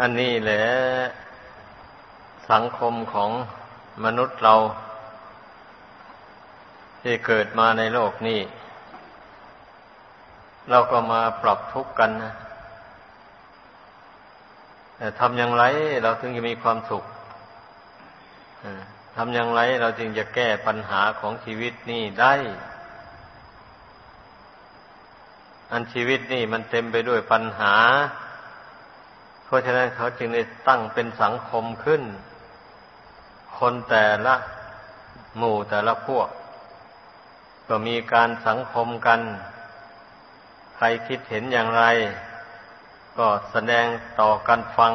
อันนี้แหละสังคมของมนุษย์เรา ที่เกิดมาในโลกนี้ เราก็มาปรับทุกข์กันนะทำอย่างไรเราถึงจะมีความสุขทำอย่างไรเราจึงจะแก้ปัญหาของชีวิตนี้ได้ อันชีวิตนี่มันเต็มไปด้วยปัญหา เพราะฉะนั้นเขาจึงได้ตั้งเป็นสังคมขึ้น คนแต่ละหมู่แต่ละพวก ก็มีการสังคมกัน ใครคิดเห็นอย่างไร ก็แสดงต่อกันฟัง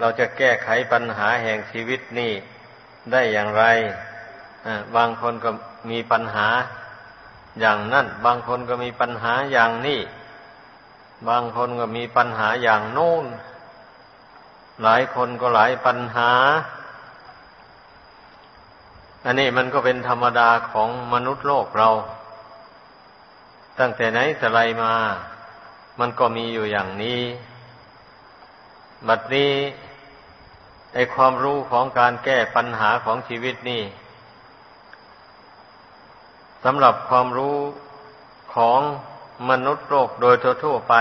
เราจะแก้ไขปัญหาแห่งชีวิตนี่ได้อย่างไร บางคนก็มีปัญหาอย่างนั้นบางคนก็มีปัญหาอย่างนี้ บางคนก็มีปัญหาอย่างโน้น หลายคนก็หลายปัญหา อันนี้มันก็เป็นธรรมดาของมนุษย์โลกเรา ตั้งแต่ไหนแต่ไรมา มันก็มีอยู่อย่างนี้ บัดนี้ไอความรู้ของการแก้ปัญหาของชีวิตนี่สำหรับความรู้ของ มนุษย์โลกโดยทั่วๆไป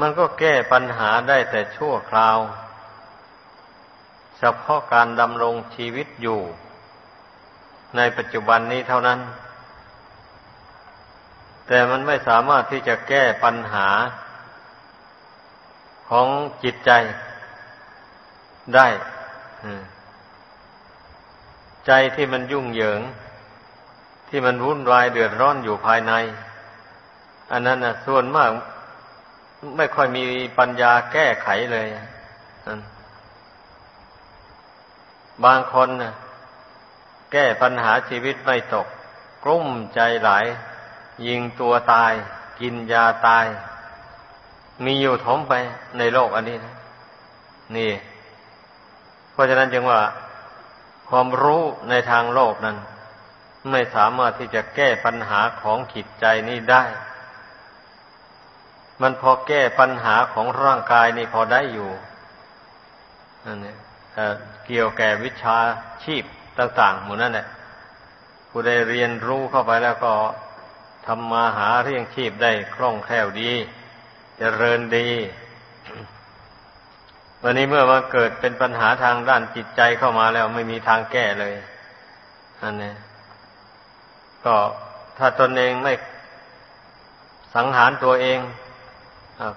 มันก็แก้ปัญหาได้แต่ชั่วคราว เฉพาะการดำรงชีวิตอยู่ ในปัจจุบันนี้เท่านั้น แต่มันไม่สามารถที่จะแก้ปัญหา ของจิตใจได้ ใจที่มันยุ่งเหยิง ที่มันวุ่นวายเดือดร้อนอยู่ภายใน อันนั้นนะส่วนมาก ไม่ค่อยมีปัญญาแก้ไขเลยบางคนนะแก้ปัญหาชีวิตไม่ตก กลุ้มใจหลาย ยิงตัวตาย กินยาตาย มีอยู่ถมไปในโลกอันนี้นะนี่ เพราะฉะนั้นจึงว่า ความรู้ในทางโลกนั้น ไม่สามารถที่จะแก้ปัญหาของขิดใจนี้ได้ มันพอแก้ปัญหาของร่างกายนี่พอได้อยู่นั่นเนี่ยเกี่ยวแก่วิชาชีพต่างๆหมดนั่นแหละผู้ได้เรียนรู้เข้าไปแล้วก็ทำมาหาเรื่องชีพได้คล่องแคล่วดีจเจริญดี วันนี้เมื่อมาเกิดเป็นปัญหาทางด้านจิตใจเข้ามาแล้วไม่มีทางแก้เลยอันนี้ก็ถ้าตนเองไม่สังหารตัวเอง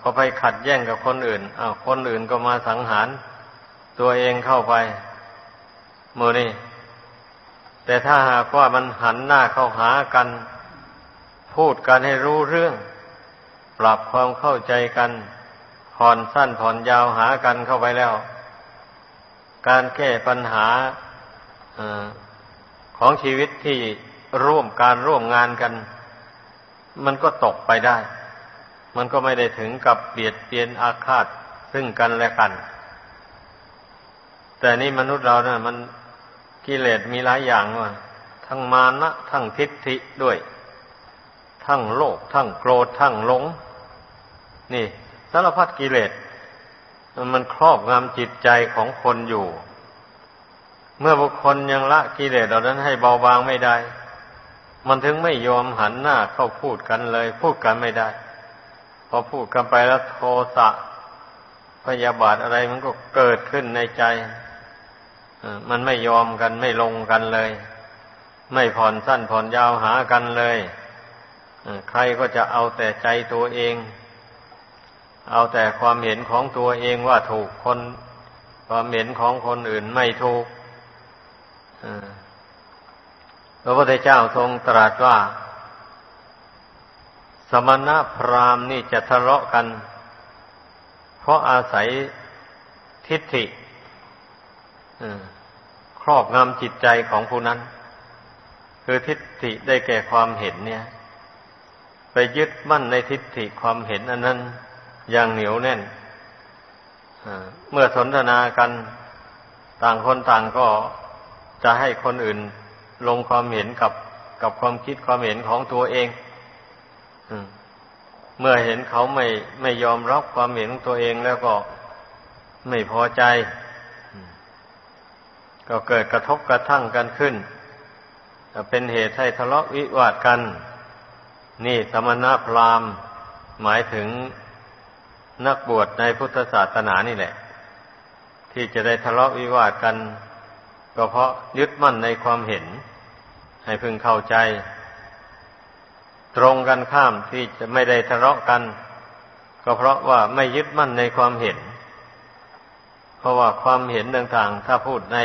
ก็ไปขัดแย้งกับคนอื่นอาคนอื่นก็มาสังหาร ตัวเองเข้าไปโมนี่แต่ถ้าหากว่ามันหันหน้าเข้าหากัน พูดกันให้รู้เรื่อง ปรับความเข้าใจกันผ่อนสั้นผ่อนยาวหากันเข้าไปแล้ว การแก้ปัญหาอของชีวิตที่ร่วมการร่วมงานกัน มันก็ตกไปได้ มันก็ไม่ได้ถึงกับเบียดเบียนอาฆาตซึ่งกันและกัน แต่นี่มนุษย์เราเนะ่ะมันกิเลสมีหลายอย่างว่ะทั้งมานะทั้งทิฏฐิด้วย ทั้งโลภทั้งโกรธทั้งหลง นี่สารพัดกิเลสมันครอบงำจิตใจของคนอยู่ เมื่อบุคคลยังละกิเลสเหล่านั้นให้เบาบางไม่ได้ มันถึงไม่ยอมหันหน้าเข้าพูดกันเลย พูดกันไม่ได้ พอพูดกันไปแล้วโทสะพยาบาทอะไรมันก็เกิดขึ้นในใจมันไม่ยอมกันไม่ลงกันเลย ไม่ผ่อนสั้นผ่อนยาวหากันเลยใครก็จะเอาแต่ใจตัวเอง เอาแต่ความเห็นของตัวเองว่าถูกคน ความเห็นของคนอื่นไม่ถูกพระพุทธเจ้าทรงตรัสว่า สมณะพราหมณ์นี่จะทะเลาะกัน เพราะอาศัยทิฏฐิครอบงำจิตใจของผู้นั้น คือทิฏฐิได้แก่ความเห็นเนี่ย ไปยึดมั่นในทิฏฐิความเห็นอันนั้น อย่างเหนียวแน่นเมื่อสนทนากันต่างคนต่างก็จะให้คนอื่นลงความเห็นกับกับความคิดความเห็นของตัวเอง เมื่อเห็นเขาไม่ไม่ยอมรับความเห็นของตัวเองแล้วก็ไม่พอใจ ก็เกิดกระทบกระทั่งกันขึ้นเป็นเหตุให้ทะเลาะวิวาทกัน นี่สมณพราหมณ์หมายถึงนักบวชในพุทธศาสนานี่แหละ ที่จะได้ทะเลาะวิวาทกัน ก็เพราะยึดมั่นในความเห็น ให้พึงเข้าใจ ตรงกันข้ามที่จะไม่ได้ทะเลาะกัน ก็เพราะว่าไม่ยึดมั่นในความเห็น เพราะว่าความเห็นต่างๆ ถ้าพูดใน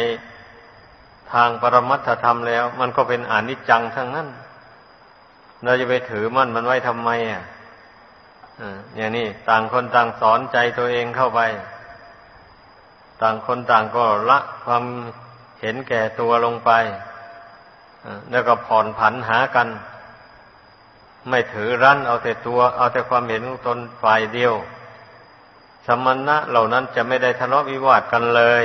ทางปรมัตถธรรมแล้ว มันก็เป็นอนิจจังทั้งนั้น เราจะไปถือมั่นมันไว้ทำไมอะอย่างนี้ต่างคนต่างสอนใจตัวเองเข้าไป ต่างคนต่างก็ละความเห็นแก่ตัวลงไปแล้วก็ผ่อนผันหากัน ไม่ถือรั้นเอาแต่ตัว เอาแต่ความเห็นของตนฝ่ายเดียว สมณะเหล่านั้นจะไม่ได้ทะเลาะวิวาทกันเลย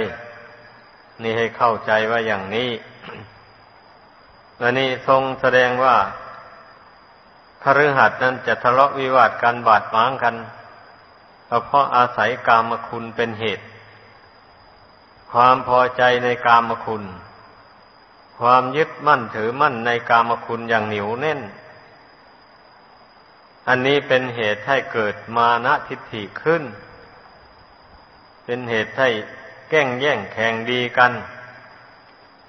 นี่ให้เข้าใจว่าอย่างนี้อันนี้ทรงแสดงว่าคฤหัสถ์นั้นจะทะเลาะวิวาทกันบาดหมางกันเพราะอาศัยกามคุณเป็นเหตุ ความพอใจในกามคุณ ความยึดมั่นถือมั่นในกามคุณอย่างเหนียวแน่น อันนี้เป็นเหตุให้เกิดมานะทิฏฐิขึ้น เป็นเหตุให้แก้งแย่งแข่งดีกัน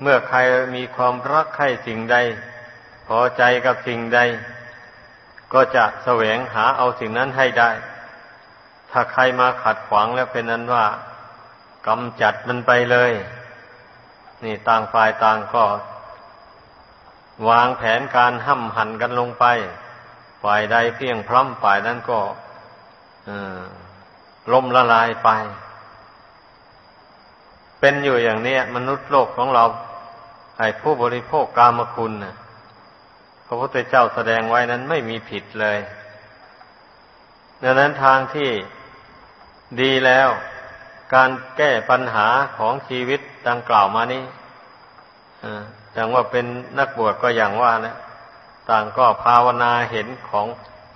เมื่อใครมีความรักใครสิ่งใด พอใจกับสิ่งใด ก็จะแสวงหาเอาสิ่งนั้นให้ได้ ถ้าใครมาขัดขวางแล้วเป็นนั้นว่ากำจัดมันไปเลย นี่ต่างฝ่ายต่างก็ วางแผนการห้ำหันกันลงไป ฝ่ายใดเพียงพร้อมฝ่ายนั้นก็ล่มละลายไป เป็นอยู่อย่างนี้มนุษย์โลกของเราไอ้ผู้บริโภคกามคุณนะระพุทธเจ้าแสดงไว้นั้นไม่มีผิดเลยดังนั้นทางที่ดีแล้วการแก้ปัญหาของชีวิตดังกล่าวมานี้อย่างว่าเป็นนักบวชก็อย่างว่านะ ต่างก็ภาวนาเห็นของ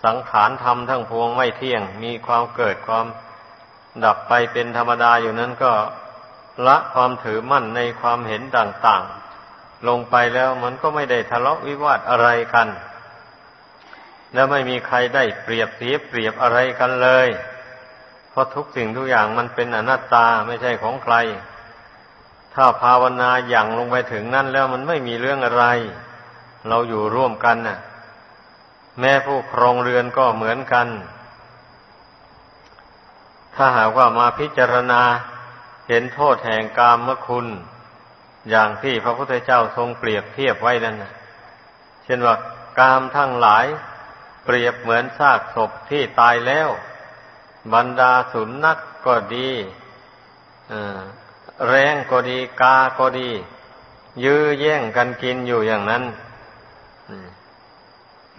สังขารธรรมทั้งพวงไม่เที่ยง มีความเกิดความดับไปเป็นธรรมดาอยู่นั้นก็ละความถือมั่นในความเห็นต่างๆ ลงไปแล้วมันก็ไม่ได้ทะเลาะวิวาทอะไรกัน แล้วไม่มีใครได้เปรียบเสียเปรียบอะไรกันเลย เพราะทุกสิ่งทุกอย่างมันเป็นอนัตตาไม่ใช่ของใคร ถ้าภาวนาอย่างลงไปถึงนั่นแล้วมันไม่มีเรื่องอะไร เราอยู่ร่วมกันน่ะ แม่ผู้ครองเรือนก็เหมือนกัน ถ้าหากว่ามาพิจารณาเห็นโทษแห่งกามคุณ อย่างที่พระพุทธเจ้าทรงเปรียบเทียบไว้นั่นนะเช่นว่ากามทั้งหลาย เปรียบเหมือนซากศพที่ตายแล้ว บรรดาสุนัขกก็ดีแรงก็ดี กาก็ดี ยื้อแย่งกันกินอยู่อย่างนั้น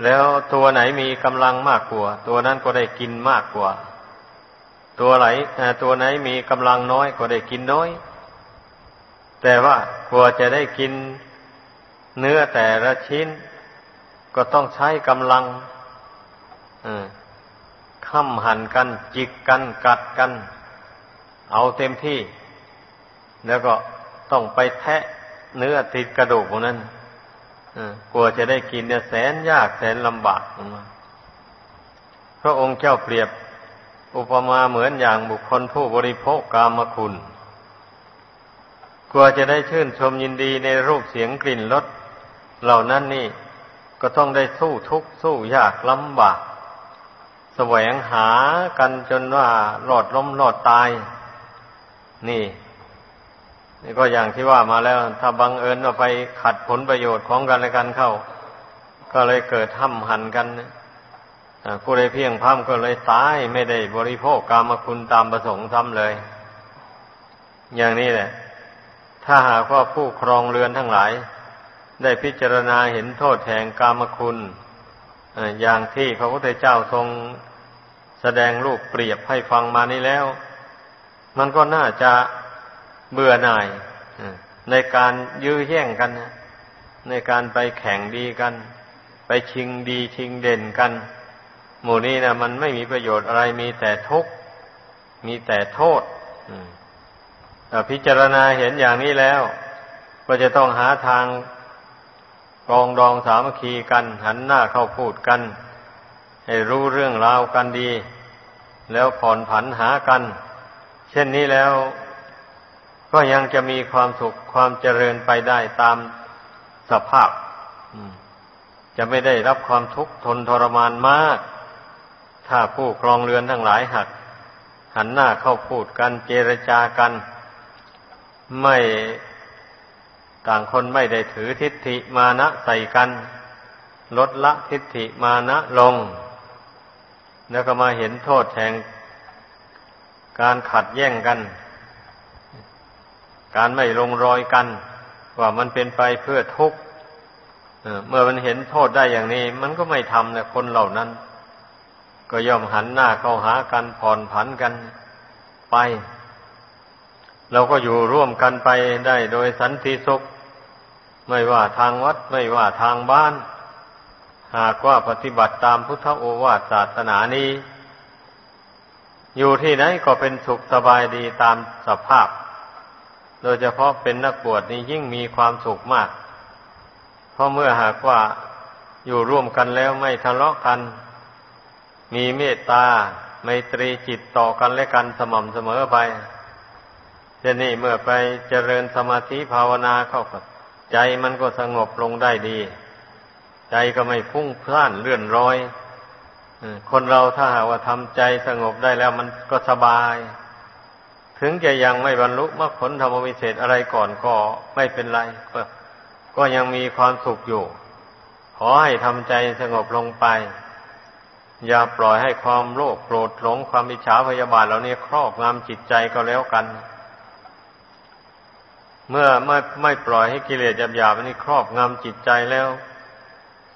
แล้วตัวไหนมีกำลังมากกว่า ตัวนั้นก็ได้กินมากกว่า ตัวไหนตัวไหนมีกำลังน้อยก็ได้กินน้อย แต่ว่ากลัวจะได้กินเนื้อแต่ละชิ้น ก็ต้องใช้กำลังค้ำหั่นกัน จิกกันกัดกัน เอาเต็มที่ แล้วก็ต้องไปแทะเนื้อติดกระดูกพวกนั้น กลัวจะได้กินเนี่ยแสนยากแสนลำบากพระองค์เจ้าเปรียบอุปมาเหมือนอย่างบุคคลผู้บริโภคกามคุณ กลัวจะได้ชื่นชมยินดีในรูปเสียงกลิ่นรสเหล่านั้นนี่ก็ต้องได้สู้ทุกข์สู้ยากลำบากแสวงหากันจนว่าหลอดล้มหลอดตาย นี่ นี่ก็อย่างที่ว่ามาแล้ว ถ้าบังเอิญว่าไปขัดผลประโยชน์ของกันและกันเข้า ก็เลยเกิดห้ำหันกันผู้ใดเพียงพ้ำก็เลยตายไม่ได้บริโภคกรรมคุณตามประสงค์ทำเลย อย่างนี้แหละ ถ้าหากว่าผู้ครองเรือนทั้งหลาย ได้พิจารณาเห็นโทษแห่งกามคุณอย่างที่พระพุทธเจ้าทรงแสดงรูปเปรียบให้ฟังมานี้แล้ว มันก็น่าจะ เบื่อหน่ายในการยื้อแย่งกัน ในการไปแข่งดีกัน ไปชิงดีชิงเด่นกัน หมู่นี้นะมันไม่มีประโยชน์อะไรมีแต่ทุกข์มีแต่โทษพิจารณาเห็นอย่างนี้แล้ว ก็จะต้องหาทางกองดองสามัคคีกัน หันหน้าเข้าพูดกัน ให้รู้เรื่องราวกันดี แล้วผ่อนผันหากัน เช่นนี้แล้ว ก็ยังจะมีความสุขความเจริญไปได้ตามสภาพจะไม่ได้รับความทุกข์ทนทรมานมาก ถ้าผู้ครองเรือนทั้งหลายหัก หันหน้าเข้าพูดกันเจรจากัน ไม่ต่างคนไม่ได้ถือทิฏฐิมานะใส่กัน ลดละทิฏฐิมานะลง แล้วก็มาเห็นโทษแห่งการขัดแย้งกัน การไม่ลงรอยกัน ว่ามันเป็นไปเพื่อทุกข์เมื่อมันเห็นโทษได้อย่างนี้ มันก็ไม่ทำนะคนเหล่านั้น ก็ย่อมหันหน้าเข้าหากันผ่อนผันกันไป เราก็อยู่ร่วมกันไปได้โดยสันติสุข ไม่ว่าทางวัดไม่ว่าทางบ้าน หากว่าปฏิบัติตามพุทธโอวาทศาสนานี้ อยู่ที่ไหนก็เป็นสุขสบายดีตามสภาพ โดยเฉพาะเป็นนักบวชนี่ยิ่งมีความสุขมาก เพราะเมื่อหากว่าอยู่ร่วมกันแล้วไม่ทะเลาะกัน มีเมตตาไมตรีจิตต่อกันและกันสม่ำเสมอไปเจนี่เมื่อไปเจริญสมาธิภาวนาเข้ากับใจมันก็สงบลงได้ดี ใจก็ไม่พุ่งพล่านเลื่อนรอยคนเราถ้าหากว่าทำใจสงบได้แล้วมันก็สบาย ถึงจะยังไม่บรรลุมรรคผลธรรมวิเศษอะไรก่อนก็ไม่เป็นไรก็ยังมีความสุขอยู่ ขอให้ทำใจสงบลงไป อย่าปล่อยให้ความโลภโกรธหลงความอิจฉาพยาบาทเหล่านี้ครอบงำจิตใจก็แล้วกัน เมื่อไม่ไม่ปล่อยให้กิเลสหยาบๆนี้ครอบงำจิตใจแล้ว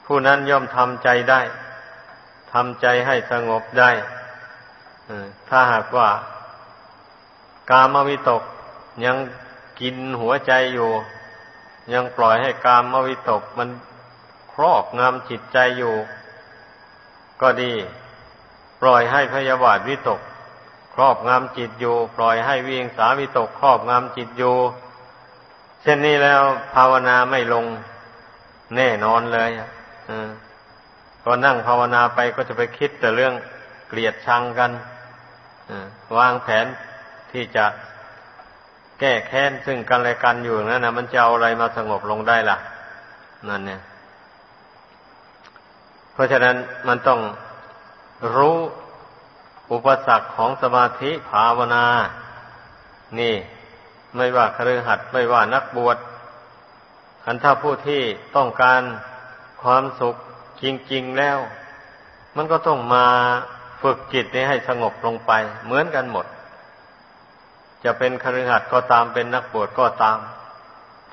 ผู้นั้นย่อมทำใจได้ทำใจให้สงบได้ถ้าหากว่า กามวิตกยังกินหัวใจอยู่ ยังปล่อยให้กามมวิตกมันครอบงำจิตใจอยู่ ก็ดี ปล่อยให้พยาบาทวิตก ครอบงำจิตอยู่ ปล่อยให้วิงสาวิตก ครอบงำจิตอยู่ เช่นนี้แล้วภาวนาไม่ลงแน่นอนเลยอก็นั่งภาวนาไปก็จะไปคิดแต่เรื่องเกลียดชังกันวางแผน ที่จะแก้แค้นซึ่งกันและกันอยู่นั่นนะมันจะเอาอะไรมาสงบลงได้ล่ะ นั่นเนี่ย เพราะฉะนั้นมันต้องรู้อุปสรรคของสมาธิภาวนา นี่ ไม่ว่าครือหัดไม่ว่านักบวชอันถ้าผู้ที่ต้องการความสุขจริง ๆแล้ว มันก็ต้องมาฝึกจิตนี้ให้สงบลงไป เหมือนกันหมด จะเป็นคฤหัสถ์ก็ตามเป็นนักบวชก็ตาม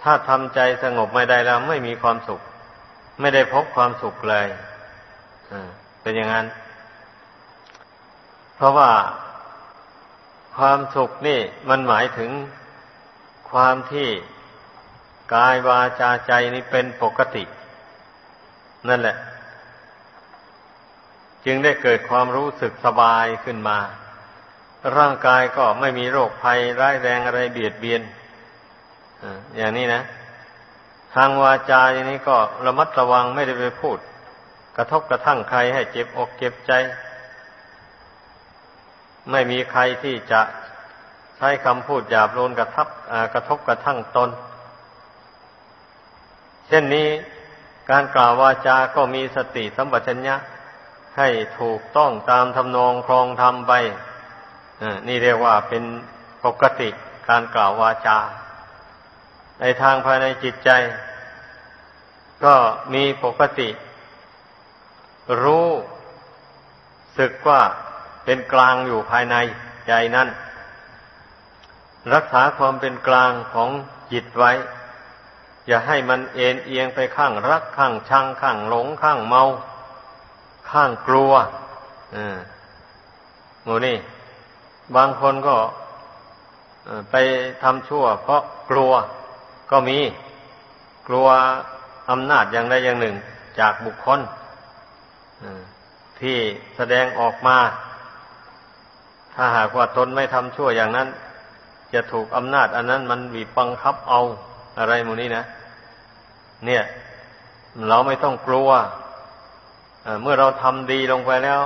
ถ้าทำใจสงบไม่ได้แล้วไม่มีความสุข ไม่ได้พบความสุขเลยเป็นอย่างนั้น เพราะว่าความสุขนี่มันหมายถึงความที่กายวาจาใจนี้เป็นปกติ นั่นแหละ จึงได้เกิดความรู้สึกสบายขึ้นมา ร่างกายก็ไม่มีโรคภัยร้ายแรงอะไรเบียดเบียนอย่างนี้นะ ทางวาจาอย่างนี้ก็ระมัดระวังไม่ได้ไปพูด กระทบกระทั่งใครให้เจ็บอกเจ็บใจ ไม่มีใครที่จะใช้คำพูดหยาบโลนกระทับกระทบกระทั่งตน เช่นนี้การกล่าววาจา ก็มีสติสัมปชัญญะให้ถูกต้องตามทำนองครองธรรมไป นี่เรียกว่าเป็นปกติการกล่าววาจา ในทางภายในจิตใจ ก็มีปกติ รู้สึกว่าเป็นกลางอยู่ภายในใจนั้น รักษาความเป็นกลางของจิตไว้ อย่าให้มันเอ็นเอียงไปข้างรักข้างชังข้างหลงข้างเมา ข้างกลัวอ่าโมนี่ บางคนก็ไปทำชั่ว เพราะกลัวก็มีกลัวอำนาจอย่างใดอย่างหนึ่ง จากบุคคลที่แสดงออกมา ถ้าหากว่าตนไม่ทำชั่วอย่างนั้น จะถูกอำนาจ อันนั้นมันบีบบังคับเอาอะไรหมูนี้นะ เนี่ย เราไม่ต้องกลัวเมื่อเราทำดีลงไปแล้ว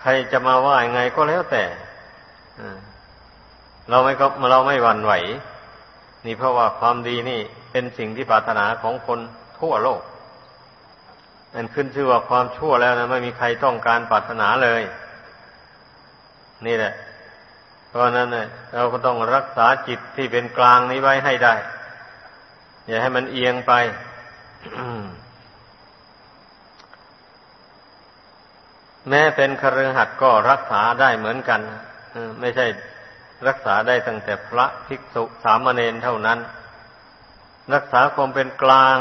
ใครจะมาว่ายังไงก็แล้วแต่ เราไม่ก็เราไม่หวั่นไหว นี่เพราะว่าความดีนี่เป็นสิ่งที่ปรารถนาของคนทั่วโลกมันขึ้นชื่อว่าความชั่วแล้วนะไม่มีใครต้องการปรารถนาเลย นี่แหละ เพราะนั้นเนี่ยเราก็ต้องรักษาจิตที่เป็นกลางนี้ไว้ให้ได้ อย่าให้มันเอียงไปแม้เป็นคฤหัสถ์ก็รักษาได้เหมือนกัน ไม่ใช่รักษาได้ตั้งแต่พระภิกษุสามเณรเท่านั้น รักษาความเป็นกลาง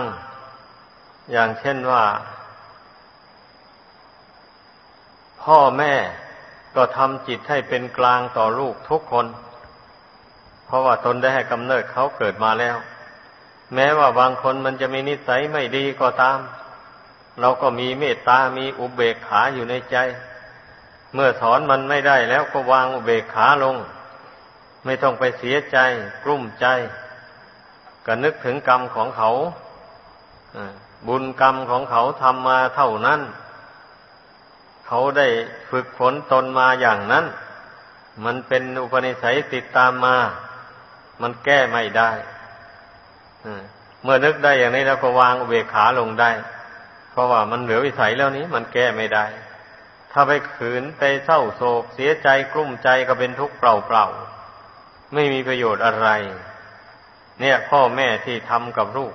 อย่างเช่นว่า พ่อแม่ก็ทำจิตให้เป็นกลางต่อลูกทุกคน เพราะว่าตนได้ให้กำเนิดเขาเกิดมาแล้ว แม้ว่าบางคนมันจะมีนิสัยไม่ดีก็ตาม เราก็มีเมตตามีอุเบกขาอยู่ในใจ เมื่อสอนมันไม่ได้แล้วก็วางอุเบกขาลง ไม่ต้องไปเสียใจ กลุ้มใจ ก็นึกถึงกรรมของเขาบุญกรรมของเขาทำมาเท่านั้น เขาได้ฝึกฝนตนมาอย่างนั้น มันเป็นอุปนิสัยติดตามมา มันแก้ไม่ได้เมื่อนึกได้อย่างนี้แล้วก็วางเวขาลงได้ เพราะว่ามันเหลือวิสัยแล้วนี้ มันแก้ไม่ได้ ถ้าไปขืนไปเศร้าโศกเสียใจกลุ้มใจก็เป็นทุกข์เปล่าๆ ไม่มีประโยชน์อะไร เนี่ย พ่อแม่ที่ทำกับลูก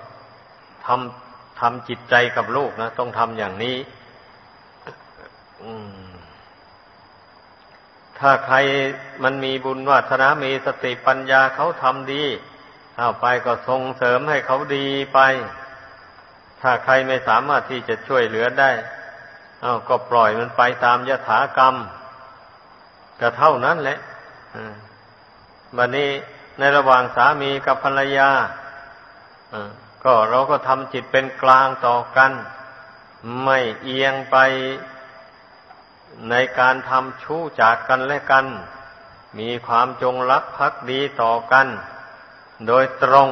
ทำทำจิตใจกับลูกนะ ต้องทำอย่างนี้ถ้าใครมันมีบุญวาสนามีสติปัญญาเขาทำดีเอาไปก็ส่งเสริมให้เขาดีไป ถ้าใครไม่สามารถที่จะช่วยเหลือได้ เอาก็ปล่อยมันไปตามยถากรรม ก็เท่านั้นแหละบัดนี้ในระหว่างสามีกับภรรยาก็เราก็ทำจิตเป็นกลางต่อกัน ไม่เอียงไปในการทำชู้จากกันและกัน มีความจงรักภักดีต่อกัน โดยตรง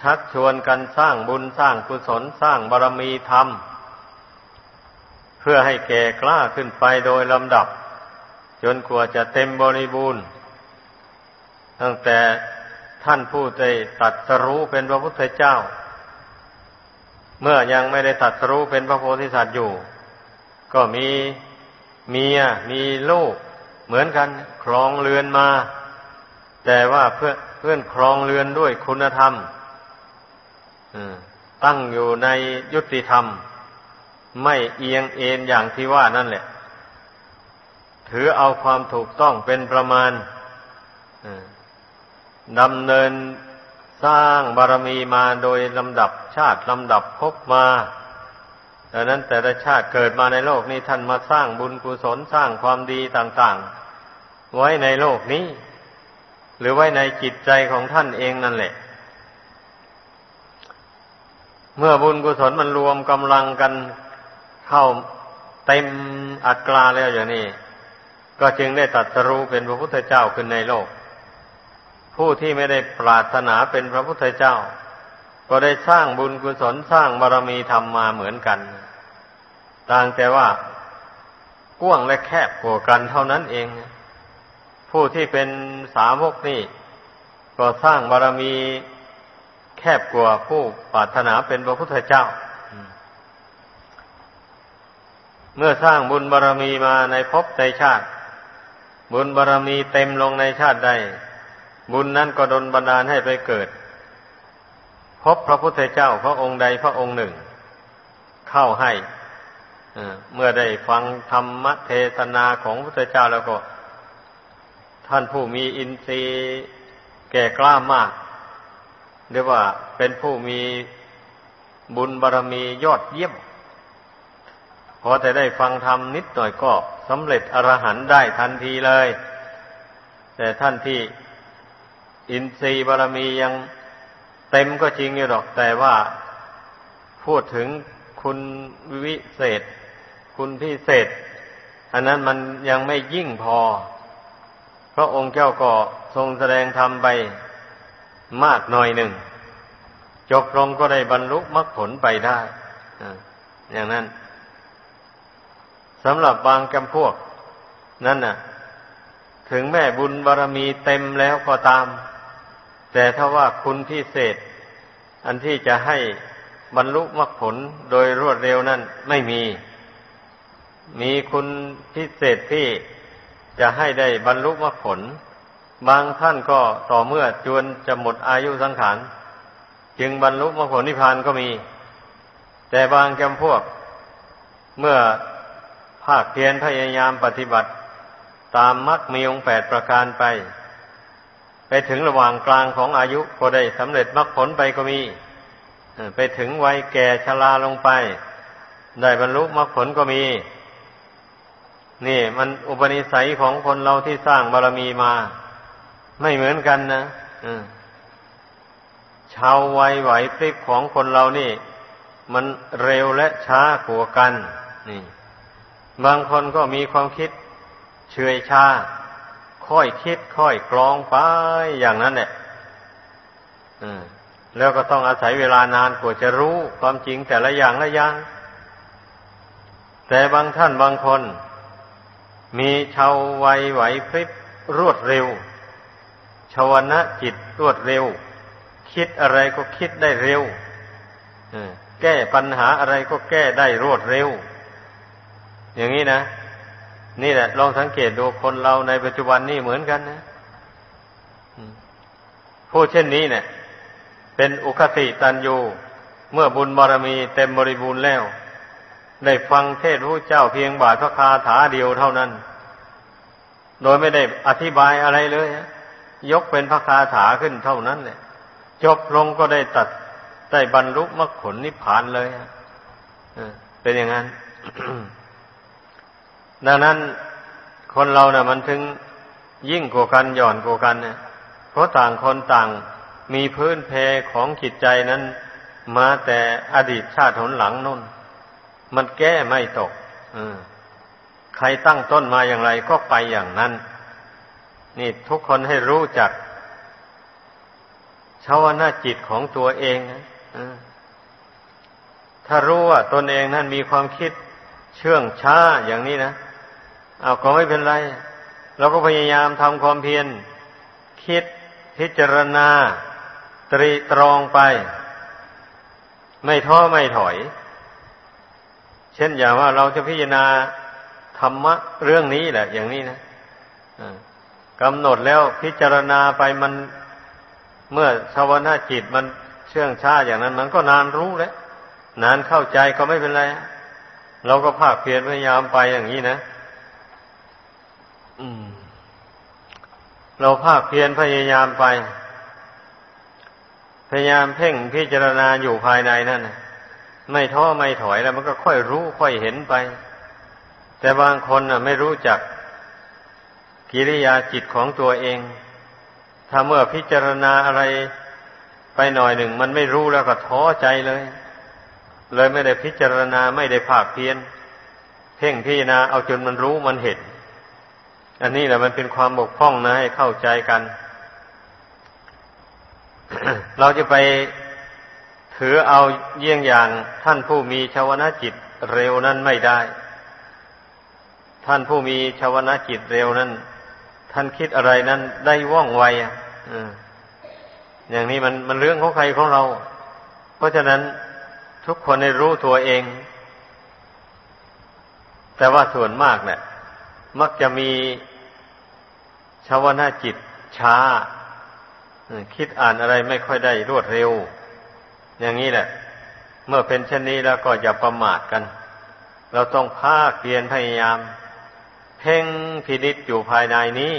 ชักชวนกันสร้างบุญสร้างกุศลสร้างบารมีธรรม เพื่อให้แก่กล้าขึ้นไปโดยลำดับ จนกว่าจะเต็มบริบูรณ์ ตั้งแต่ท่านผู้ได้ตัดสรู้เป็นพระพุทธเจ้า เมื่อยังไม่ได้ตัดสรู้เป็นพระโพธิสัตว์อยู่ ก็มีเมียมีลูกเหมือนกันครองเรือนมา แต่ว่าเพื่อเพื่อนครองเรือนด้วยคุณธรรมตั้งอยู่ในยุติธรรม ไม่เอียงเอ็นอย่างที่ว่านั่นแหละ ถือเอาความถูกต้องเป็นประมาณดำเนินสร้างบารมีมาโดยลำดับชาติลำดับพบมาดังนั้นแต่ละชาติเกิดมาในโลกนี้ท่านมาสร้างบุญกุศลสร้างความดีต่าง ๆ ไว้ในโลกนี้ หรือไว้ในจิตใจของท่านเองนั่นแหละ เมื่อบุญกุศลมันรวมกำลังกัน เข้าเต็มอัตราแล้วอย่างนี้ ก็จึงได้ตัดสรู้เป็นพระพุทธเจ้าขึ้นในโลก ผู้ที่ไม่ได้ปรารถนาเป็นพระพุทธเจ้า ก็ได้สร้างบุญกุศลสร้างบารมีธรรมมาเหมือนกัน ต่างแต่ว่ากว้างและแคบกว่ากันเท่านั้นเอง ผู้ที่เป็นสาวกนี่ ก็สร้างบารมีแคบกว่าผู้ปรารถนาเป็นพระพุทธเจ้า เมื่อสร้างบุญบารมีมาในภพในชาติ บุญบารมีเต็มลงในชาติใด บุญนั้นก็ดลบันดาลให้ไปเกิด พบพระพุทธเจ้าพระองค์ใดพระองค์หนึ่ง เข้าให้เมื่อได้ฟังธรรมเทศนาของพระพุทธเจ้าแล้วก็ ท่านผู้มีอินทรีย์แก่กล้ามากเรียกว่าเป็นผู้มีบุญบารรมียอดเยี่ยม พอแต่ได้ฟังธรรมนิดหน่อยก็สำเร็จอรหันต์ได้ทันทีเลย แต่ท่านที่อินทรีย์บารมียังเต็มก็จริงอยู่หรอก แต่ว่าพูดถึงคุณวิเศษ คุณพิเศษ อันนั้นมันยังไม่ยิ่งพอเพราะองค์เจ้าก็ทรงแสดงธรรมไปมากหน่อยหนึ่ง จบลงก็ได้บรรลุมรรคผลไปได้ อย่างนั้น สำหรับบางจำพวก นั่นน่ะ ถึงแม่บุญบารรมีเต็มแล้วก็ตาม แต่ถ้าว่าคุณพิเศษ อันที่จะให้บรรลุมรรคผลโดยรวดเร็วนั้นไม่มี มีคุณพิเศษที่จะให้ได้บรรลุมรรคผล บางท่านก็ต่อเมื่อจวนจะหมดอายุสังขารจึงบรรลุมรรคผลนิพพานก็มี แต่บางจำพวก เมื่อาคเพียรพยายามปฏิบัติ ตามมรรคมีองค์แปดประการไป ไปถึงระหว่างกลางของอายุก็ได้สำเร็จมรรคผลไปก็มี ไปถึงวัยแก่ชราลงไป ได้บรรลุมรรคผลก็มี นี่มันอุปนิสัยของคนเราที่สร้างบารมีมา ไม่เหมือนกันนะชาววัยไหวพริบของคนเรานี่ มันเร็วและช้ากว่ากัน นี่ บางคนก็มีความคิดเฉยชา ค่อยคิดค่อยกรองไปอย่างนั้นแหละแล้วก็ต้องอาศัยเวลานานกว่าจะรู้ความจริงแต่ละอย่างละอย่าง แต่บางท่านบางคน มีชาววัยไหวพริบรวดเร็วชาวนะจิตรวดเร็ว คิดอะไรก็คิดได้เร็วแก้ปัญหาอะไรก็แก้ได้รวดเร็ว อย่างนี้นะนี่แหละ ลองสังเกตดูคนเราในปัจจุบันนี่เหมือนกันนะผู้เช่นนี้เนี่ย เป็นอุคติตันยูเมื่อบุญบารมีเต็มบริบูรณ์แล้ว ได้ฟังเทศพระเจ้าเพียงบาทพระคาถาเดียวเท่านั้น โดยไม่ได้อธิบายอะไรเลยยกเป็นพระคาถาขึ้นเท่านั้นเลยจบลงก็ได้ตัดได้บรรลุมรรคผลนิพพานเลยเป็นอย่างนั้น ดังนั้นคนเราเนะ่ะ มันถึงยิ่งกว่ากันหย่อนกว่ากันเนี่ยเพราะต่างคนต่างมีพื้นเพของจิตใจนั้น มาแต่อดีตชาติหนหลังนุ่น มันแก้ไม่ตกใครตั้งต้นมาอย่างไรก็ไปอย่างนั้น นี่ทุกคนให้รู้จักชาวนาจิตของตัวเองนะถ้ารู้ว่าตนเองนั้นมีความคิดเชื่องช้าอย่างนี้นะ เอาก็ไม่เป็นไร เราก็พยายามทำความเพียรคิดพิจารณา ตรีตรองไป ไม่ท้อไม่ถอย เช่นอย่างว่าเราจะพิจารณาธรรมะเรื่องนี้แหละ อย่างนี้นะกำหนดแล้วพิจารณาไปมันเมื่อชาวนาจิตมันเชื่องช้าอย่างนั้น มันก็นานรู้แล้วนานเข้าใจก็ไม่เป็นไร เราก็ภาคเพียรพยายามไปอย่างนี้นะ เราภาคเพียรพยายามไป พยายามเพ่งพิจารณาอยู่ภายในนั่นไม่ท้อไม่ถอยแล้วมันก็ค่อยรู้ค่อยเห็นไป แต่บางคนน่ะ ไม่รู้จัก กิริยาจิตของตัวเอง ถ้าเมื่อพิจารณาอะไรไปหน่อยหนึ่ง มันไม่รู้แล้วก็ท้อใจเลย เลยไม่ได้พิจารณาไม่ได้ภาคเพียนเพ่งพิจารณาเอาจนมันรู้มันเห็น อันนี้แหละมันเป็นความบกพร่องนะให้เข้าใจกัน เราจะไปถือเอาเยี่ยงอย่างท่านผู้มีชาวนาจิตเร็วนั้นไม่ได้ ท่านผู้มีชาวนาจิตเร็วนั้น ท่านคิดอะไรนั้นได้ว่องไวอะอย่างนี้มันมันเรื่องของใครของเรา เพราะฉะนั้นทุกคนได้รู้ตัวเอง แต่ว่าส่วนมากเนี่ยมักจะมี ชาวนาจิตช้า คิดอ่านอะไรไม่ค่อยได้รวดเร็ว อย่างนี้แหละ เมื่อเป็นเช่นนี้แล้วก็อย่าประมาทกัน เราต้องภาคเพียนพยายาม เพ่งพินิจอยู่ภายในนี้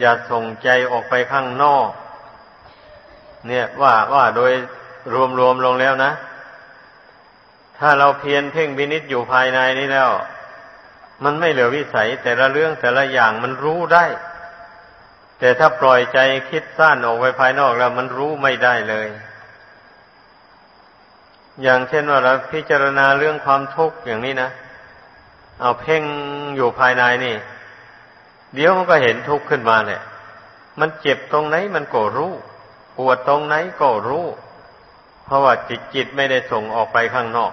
อย่าส่งใจออกไปข้างนอก เนี่ยว่าว่าโดยรวมๆลงแล้วนะ ถ้าเราเพียนเพ่งพินิจอยู่ภายในนี้แล้ว มันไม่เหลือวิสัยแต่ละเรื่องแต่ละอย่างมันรู้ได้ แต่ถ้าปล่อยใจคิดสั้นออกไปภายนอกแล้วมันรู้ไม่ได้เลย อย่างเช่นว่าเราพิจารณาเรื่องความทุกข์อย่างนี้นะเอาเพ่งอยู่ภายในนี่ เดี๋ยวมันก็เห็นทุกข์ขึ้นมาเนี่ยมันเจ็บตรงไหนมันก็รู้ปวดตรงไหนก็รู้ เพราะว่าจิตจิตไม่ได้ส่งออกไปข้างนอก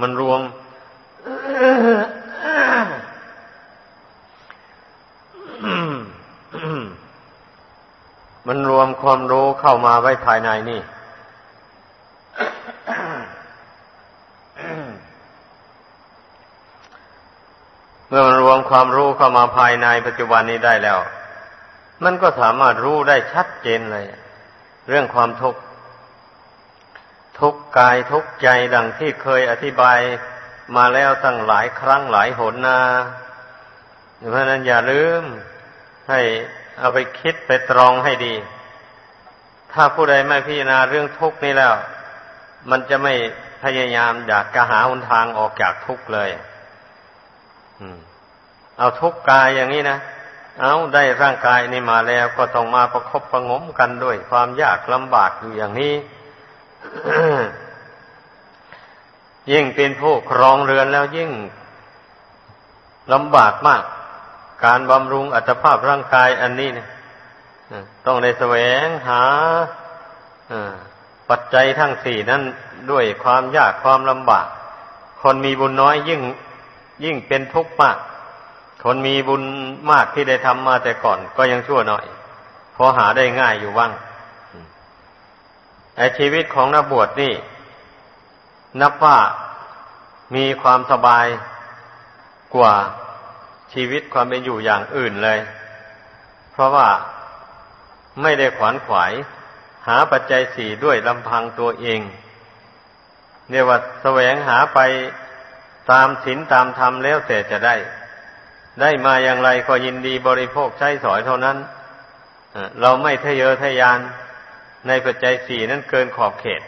มันรวม มันรวมความรู้เข้ามาไว้ภายในนี่ เมื่อมันรวมความรู้เข้ามาภายในปัจจุบันนี้ได้แล้ว มันก็สามารถรู้ได้ชัดเจนเลย เรื่องความทุกข์ทุกกายทุกใจดังที่เคยอธิบาย มาแล้วตั้งหลายครั้งหลายหนนะเพราะนั้นอย่าลืมให้เอาไปคิดไปตรองให้ดี ถ้าผู้ใดไม่พิจารณาเรื่องทุกข์นี้แล้ว มันจะไม่พยายามอยากกระหาหนทางออกจากทุกข์เลยเอาทุกข์กายอย่างนี้นะ เอาได้ร่างกายนี้มาแล้วก็ต้องมาประคบประงมกันด้วยความยากลำบากอยู่อย่างนี้ ยิ่งเป็นผู้ครองเรือนแล้วยิ่งลำบากมาก การบำรุงอัตภาพร่างกายอันนี้เนี่ยต้องได้แสวงหาปัจจัยทั้งสี่นั้นด้วยความยากความลำบาก คนมีบุญน้อยยิ่งยิ่งเป็นทุกข์มาก คนมีบุญมากที่ได้ทำมาแต่ก่อนก็ยังชั่วหน่อย พอหาได้ง่ายอยู่ว่างแต่ชีวิตของนักบวชนี่ นับว่ามีความสบายกว่าชีวิตความเป็นอยู่อย่างอื่นเลย เพราะว่าไม่ได้ขวานขวาย หาปัจจัยสี่ด้วยลำพังตัวเองเรียกว่าแสวงหาไปตามศีลตามธรรมแล้วแต่จะได้ ได้มาอย่างไรก็ยินดีบริโภคใช้สอยเท่านั้น เราไม่ทะเยอทะยานในปัจจัยสี่นั้นเกินขอบเขต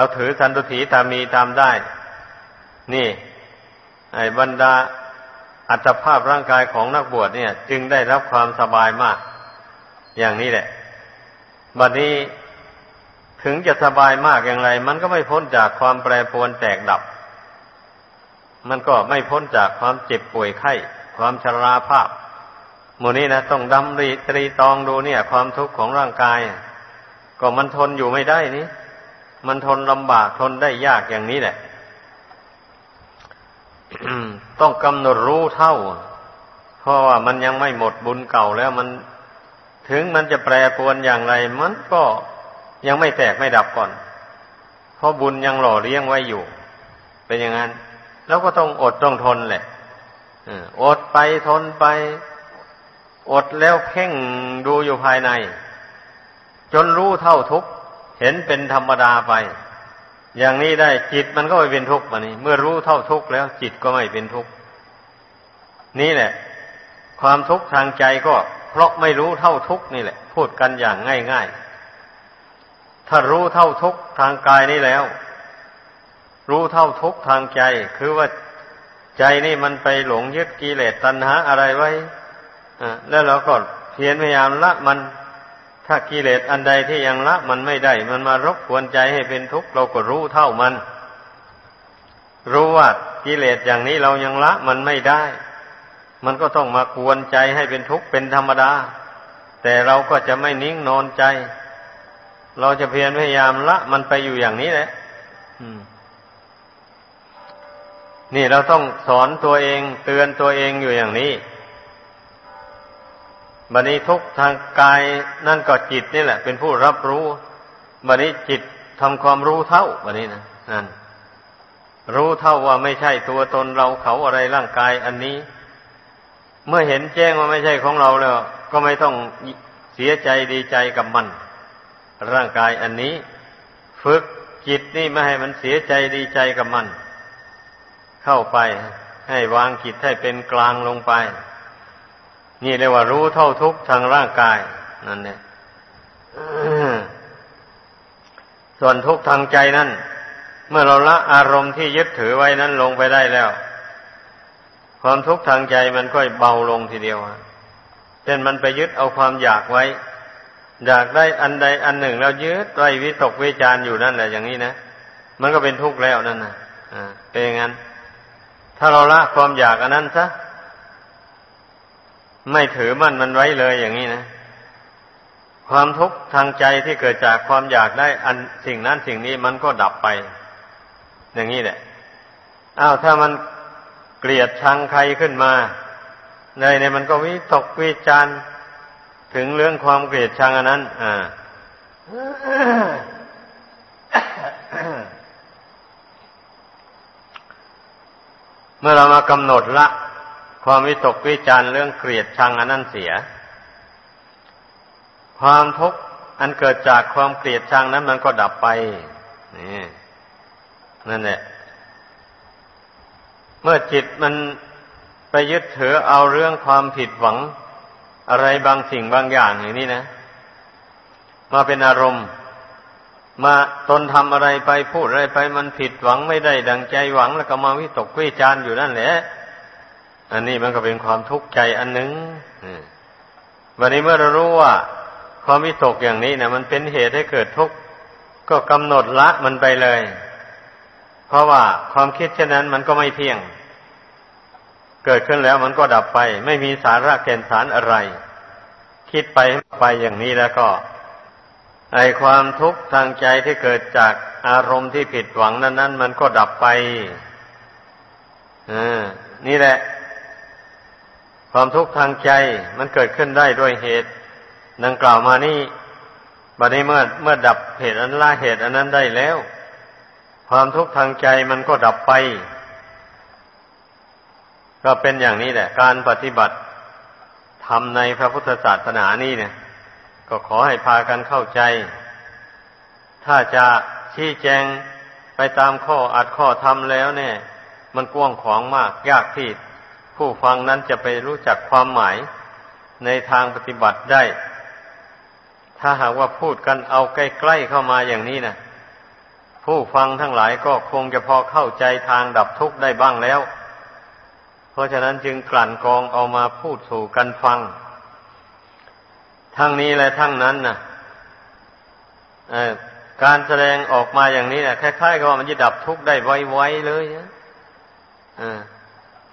เราถือสันตุถีตามีตามได้ นี่ ไอ้บรรดาอัตภาพร่างกายของนักบวชเนี่ย จึงได้รับความสบายมาก อย่างนี้แหละ บัดนี้ถึงจะสบายมากอย่างไร มันก็ไม่พ้นจากความแปรปรวนแตกดับ มันก็ไม่พ้นจากความเจ็บป่วยไข้ ความชราภาพโมนี้นะต้องดำรีตรีตองดูเนี่ย ความทุกข์ของร่างกาย ก็มันทนอยู่ไม่ได้นี่ มันทนลำบากทนได้ยากอย่างนี้แหละ ต้องกำหนดรู้เท่า เพราะว่ามันยังไม่หมดบุญเก่าแล้วมัน ถึงมันจะแปรปรวนอย่างไร มันก็ยังไม่แตกไม่ดับก่อน เพราะบุญยังหล่อเลี้ยงไว้อยู่ เป็นอย่างนั้น แล้วก็ต้องอดต้องทนแหละอดไปทนไป อดแล้วเพ่งดูอยู่ภายใน จนรู้เท่าทุก เห็นเป็นธรรมดาไป อย่างนี้ได้จิตมันก็ไม่เป็นทุกข์มานี่เมื่อรู้เท่าทุกข์แล้ว จิตก็ไม่เป็นทุกข์นี่แหละ ความทุกข์ทางใจก็ เพราะไม่รู้เท่าทุกข์นี่แหละ พูดกันอย่างง่าย ๆ ถ้ารู้เท่าทุกข์ทางกายนี่แล้ว รู้เท่าทุกข์ทางใจ คือว่าใจนี่มันไปหลงยึดกิเลสตัณหาอะไรไว้แล้วเราก็เพียรพยายามละมัน ถ้ากิเลสอันใดที่ยังละมันไม่ได้ มันมารบกวนใจให้เป็นทุกข์เราก็รู้เท่ามัน รู้ว่ากิเลสอย่างนี้เรายังละมันไม่ได้ มันก็ต้องมากวนใจให้เป็นทุกข์เป็นธรรมดา แต่เราก็จะไม่นิ่งนอนใจ เราจะเพียรพยายามละมันไปอยู่อย่างนี้แหละนี่เราต้องสอนตัวเองเตือนตัวเองอยู่อย่างนี้ บัดนี้ทุกทางกายนั่นก็จิตนี่แหละ เป็นผู้รับรู้บัดนี้จิตทำความรู้เท่าบัดนี้นะนั่นรู้เท่าว่าไม่ใช่ตัวตนเราเขาอะไรร่างกายอันนี้ เมื่อเห็นแจ้งว่าไม่ใช่ของเราแล้ว ก็ไม่ต้องเสียใจดีใจกับมัน ร่างกายอันนี้ ฝึกจิตนี่ไม่ให้มันเสียใจดีใจกับมัน เข้าไปให้วางจิตให้เป็นกลางลงไป นี่เรียกว่ารู้เท่าทุกทางร่างกายนั่นเนี่ยส่วนทุกทางใจนั้นเมื่อเราละอารมณ์ที่ยึดถือไว้นั้นลงไปได้แล้ว ความทุกข์ทางใจมันก็เบาลงทีเดียวเช่นมันไปยึดเอาความอยากไว้ อยากได้อันใดอันหนึ่งแล้วยึดไว้วิตกวิจารอยู่นั่นแหละอย่างนี้นะมันก็เป็นทุกข์แล้วนั่นนะอ่าเป็นอย่างนั้น ถ้าเราละความอยากอันนั้นซะ ไม่ถือมั่นมันไว้เลยอย่างนี้นะ ความทุกข์ทางใจที่เกิดจากความอยากได้ อันสิ่งนั้นสิ่งนี้มันก็ดับไป อย่างนี้แหละอ้าวถ้ามันเกลียดชังใครขึ้นมาในเนี่ยมันก็วิตกวิจารถึงเรื่องความเกลียดชังอันนั้น อ่าเมื่อเรามากำหนดละ ความวิตกวิจารเรื่องเกลียดชังอันนั้นเสีย ความทุกข์อันเกิดจากความเกลียดชังนั้นมันก็ดับไปนี่นั่นแหละ เมื่อจิตมันไปยึดถือเอาเรื่องความผิดหวัง อะไรบางสิ่งบางอย่างอย่างนี้นะ มาเป็นอารมณ์ มาตนทำอะไรไปพูดอะไรไปมันผิดหวังไม่ได้ดังใจหวังแล้วก็มาวิตกวิจารอยู่นั่นแหละ อันนี้มันก็เป็นความทุกข์ใจอันหนึ่งวันนี้เมื่อเรารู้ว่า ความวิตกอย่างนี้นะมันเป็นเหตุให้เกิดทุกข์ก็กำหนดละมันไปเลย เพราะว่าความคิดเช่นนั้นมันก็ไม่เที่ยง เกิดขึ้นแล้วมันก็ดับไป ไม่มีสาระแก่นสารอะไร คิดไปไปอย่างนี้แล้วก็ ไอความทุกข์ทางใจที่เกิดจากอารมณ์ที่ผิดหวังนั้นนั้นมันก็ดับไปอนี่แหละ ความทุกข์ทางใจมันเกิดขึ้นได้ด้วยเหตุ ดังกล่าวมานี่บัดนี้เมื่อเมื่อดับเหตุอันละเหตุอันนั้นได้แล้ว ความทุกข์ทางใจมันก็ดับไป ก็เป็นอย่างนี้แหละ การปฏิบัติทำในพระพุทธศาสนานี่เนี่ย ก็ขอให้พากันเข้าใจ ถ้าจะชี้แจงไปตามข้ออัดข้อทำแล้วเนี่ย มันกว้างขวางมากยากที่ ผู้ฟังนั้นจะไปรู้จักความหมายในทางปฏิบัติได้ ถ้าหากว่าพูดกันเอาใกล้ๆเข้ามาอย่างนี้นะผู้ฟังทั้งหลายก็คงจะพอเข้าใจทางดับทุกข์ได้บ้างแล้ว เพราะฉะนั้นจึงกลั่นกรองเอามาพูดสู่กันฟัง ทั้งนี้และทั้งนั้นนะการแสดงออกมาอย่างนี้นะคล้ายๆกับว่ามันจะดับทุกข์ได้ไวๆเลยนะ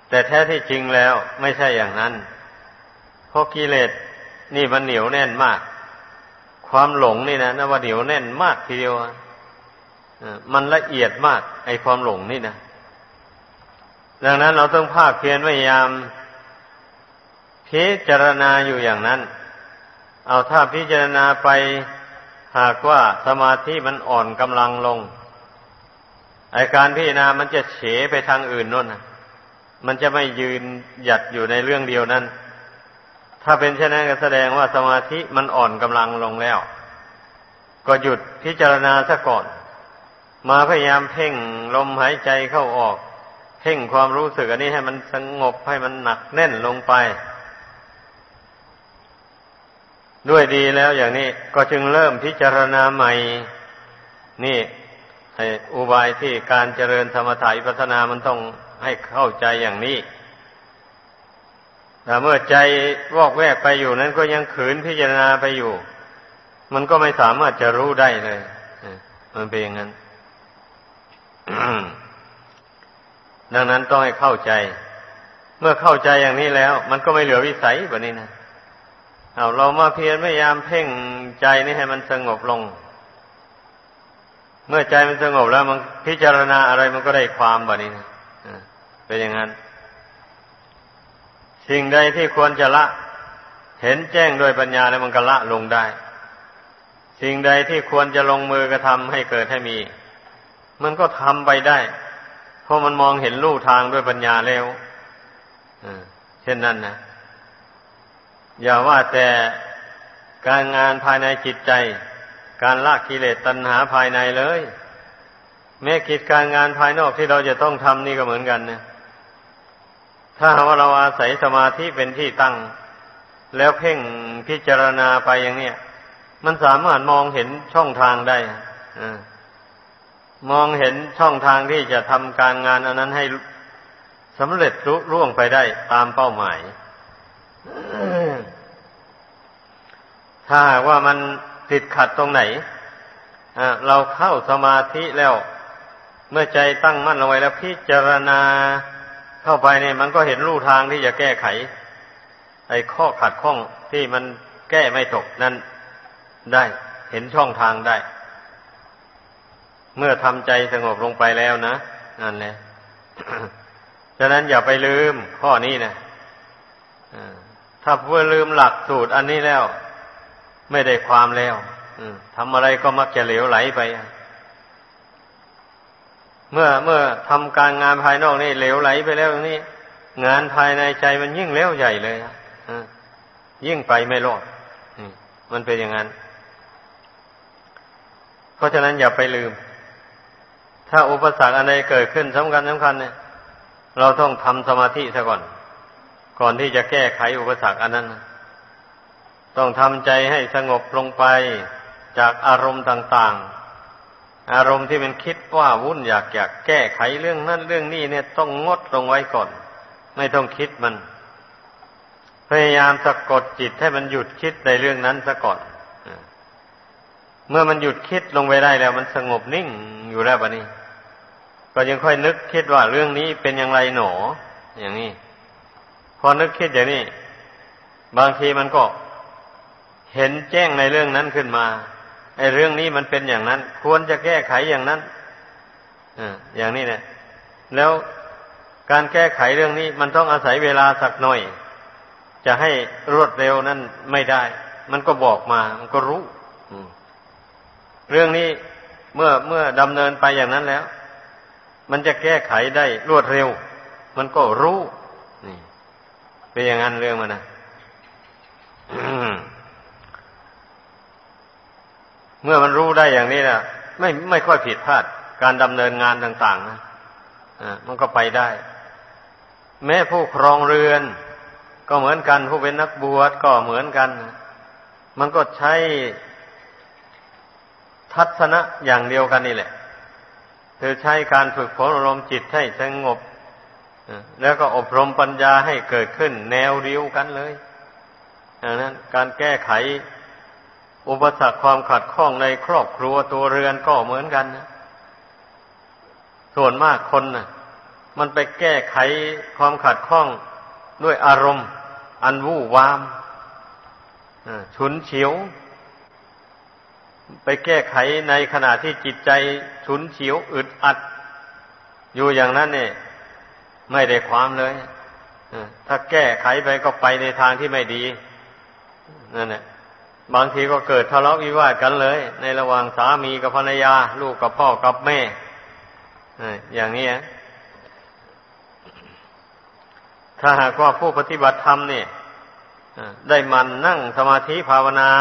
แต่แท้ที่จริงแล้วไม่ใช่อย่างนั้น เพราะกิเลสนี่มันเหนียวแน่นมาก ความหลงนี่นะนว่าเหนียวแน่นมากทีเดียวมันละเอียดมาก ไอความหลงนี่นะ ดังนั้นเราต้องภาคเพียรพยายามพิจารณาอยู่อย่างนั้น เอาถ้าพิจารณาไปหากว่าสมาธิมันอ่อนกำลังลง ไอการพิจารณามันจะเฉไปทางอื่นนู่น มันจะไม่ยืนหยัดอยู่ในเรื่องเดียวนั้น ถ้าเป็นเช่นนั้นก็แสดงว่าสมาธิมันอ่อนกำลังลงแล้ว ก็หยุดพิจารณาซะก่อน มาพยายามเพ่งลมหายใจเข้าออก เพ่งความรู้สึกอันนี้ให้มันสงบให้มันหนักแน่นลงไป ด้วยดีแล้วอย่างนี้ก็จึงเริ่มพิจารณาใหม่ นี่อุบายที่การเจริญธรรมถ่ายพัฒนามันต้อง ให้เข้าใจอย่างนี้แต่เมื่อใจวอกแวกไปอยู่นั้นก็ยังขืนพิจารณาไปอยู่ มันก็ไม่สามารถจะรู้ได้เลยมันเป็นอย่างนั้นดังนั้นต้องให้เข้าใจ เมื่อเข้าใจอย่างนี้แล้ว มันก็ไม่เหลือวิสัยแบบนี้นะเอาเรามาเพียรพยายามเพ่งใจนี่ให้มันสงบลง เมื่อใจมันสงบแล้ว มันพิจารณาอะไรมันก็ได้ความแบบนี้นะ เป็นอย่างนั้น สิ่งใดที่ควรจะละ เห็นแจ้งด้วยปัญญาแล้วมันก็ละลงได้ สิ่งใดที่ควรจะลงมือกระทำให้เกิดให้มี มันก็ทำไปได้ เพราะมันมองเห็นลู่ทางด้วยปัญญาแล้วเช่นนั้นนะอย่าว่าแต่การงานภายในจิตใจ การละกิเลสตัณหาภายในเลย แม้กิจการงานภายนอกที่เราจะต้องทำนี่ก็เหมือนกันนะ ถ้าว่าเราอาศัยสมาธิเป็นที่ตั้ง แล้วเพ่งพิจารณาไปอย่างเนี้ยมันสามารถมองเห็นช่องทางได้อมองเห็นช่องทางที่จะทำการงานอันนั้นให้สำเร็จรุร่วงไปได้ตามเป้าหมาย ถ้าว่ามันติดขัดตรงไหนเราเข้าสมาธิแล้ว เมื่อใจตั้งมั่นลงไว้แล้วพิจารณา เข้าไปเนี่ยมันก็เห็นลู่ทางที่จะแก้ไข ไอ้ข้อขัดข้องที่มันแก้ไม่ตกนั้นได้ เห็นช่องทางได้ เมื่อทำใจสงบลงไปแล้วนะนั่นแหละฉะนั้นอย่าไปลืมข้อนี้นะถ้าเพื่อลืมหลักสูตรอันนี้แล้ว ไม่ได้ความแล้วทำอะไรก็มักจะเหลวไหลไป เมื่อเมื่อทำการงานภายนอกนี่เหลวไหลไปแล้วนี้งานภายในใจมันยิ่งเล้วใหญ่เลยยิ่งไปไม่รอดมันเป็นอย่างนั้น เพราะฉะนั้นอย่าไปลืม ถ้าอุปสรรคอะไรเกิดขึ้นสำคัญสำคัญเนี่ย เราต้องทำสมาธิซะก่อน ก่อนที่จะแก้ไขอุปสรรคอันนั้น ต้องทำใจให้สงบลงไปจากอารมณ์ต่าง ๆ อารมณ์ที่มันคิดว่าวุ่นอยากอยากแก้ไขเรื่องนั้นเรื่องนี้เนี่ยต้องงดลงไว้ก่อน ไม่ต้องคิดมัน พยายามสะกดจิตให้มันหยุดคิดในเรื่องนั้นซะก่อนเมื่อมันหยุดคิดลงไปได้แล้ว มันสงบนิ่งอยู่แล้วบะนี้ ก็ยังค่อยนึกคิดว่าเรื่องนี้เป็นอย่างไรหนอ อย่างนี้ พอนึกคิดอย่างนี้ บางทีมันก็เห็นแจ้งในเรื่องนั้นขึ้นมา ไอ้เรื่องนี้มันเป็นอย่างนั้น ควรจะแก้ไขอย่างนั้นออย่างนี้เนี่ยแล้วการแก้ไขเรื่องนี้มันต้องอาศัยเวลาสักหน่อย จะให้รวดเร็วนั้นไม่ได้ มันก็บอกมา มันก็รู้เรื่องนี้เมื่อเมื่อดำเนินไปอย่างนั้นแล้ว มันจะแก้ไขได้รวดเร็ว มันก็รู้ นี่ เป็นอย่างนั้นเรื่องมันนะ เมื่อมันรู้ได้อย่างนี้นะไม่ไม่ค่อยผิดพลาดการดำเนินงานต่างๆนะอ่ามันก็ไปได้ แม้ผู้ครองเรือน ก็เหมือนกันผู้เป็นนักบวชก็เหมือนกัน มันก็ใช้ทัศนะอย่างเดียวกันนี่แหละคือใช้การฝึกฝนอารมณ์จิตให้สงบแล้วก็อบรมปัญญาให้เกิดขึ้น แนวเดียวกันเลยดังนั้นการแก้ไข อุปสรรคความขัดข้องในครอบครัวตัวเรือนก็เหมือนกันนะส่วนมากคนนะ่ะ มันไปแก้ไขความขัดข้องด้วยอารมณ์ อันวู่วามฉุนเฉียว ไปแก้ไขในขณะที่จิตใจฉุนเฉียวอึดอัด อยู่อย่างนั้นเนี่ย ไม่ได้ความเลยถ้าแก้ไขไปก็ไปในทางที่ไม่ดีนั่นแหละ บางทีก็เกิดทะเลาะวิวาทกันเลย ในระหว่างสามีกับภรรยา ลูกกับพ่อกับแม่อย่างนี้ถ้าหากว่าผู้ปฏิบัติธรรมเนี่ยได้มันนั่งสมาธิภาวนา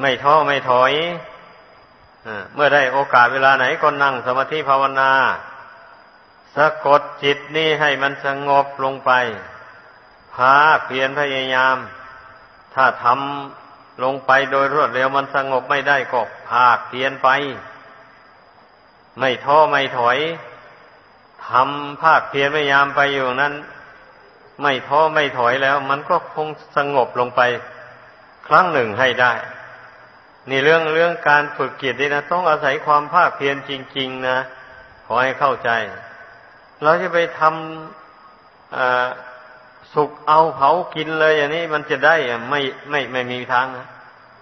ไม่ท้อไม่ถอยเมื่อได้โอกาสเวลาไหนก็นั่งสมาธิภาวนา สะกดจิตนี่ให้มันสงบลงไปพาเพียรพยายาม ถ้าทำลงไปโดยรวดเร็วมันสงบไม่ได้ก็ภาคเพียนไป ไม่ท้อไม่ถอยทำภาคเพียนพยายามไปอยู่นั้น ไม่ท้อไม่ถอยแล้ว มันก็คงสงบลงไป ครั้งหนึ่งให้ได้ นี่เรื่องเรื่องการฝึกจิตนี่นะต้องอาศัยความภาคเพียรจริง ๆ นะขอให้เข้าใจ เราจะไปทำ สุกเอาเผากินเลยอย่างนี้มันจะได้ไม่ไม่ไม่มีทางนะ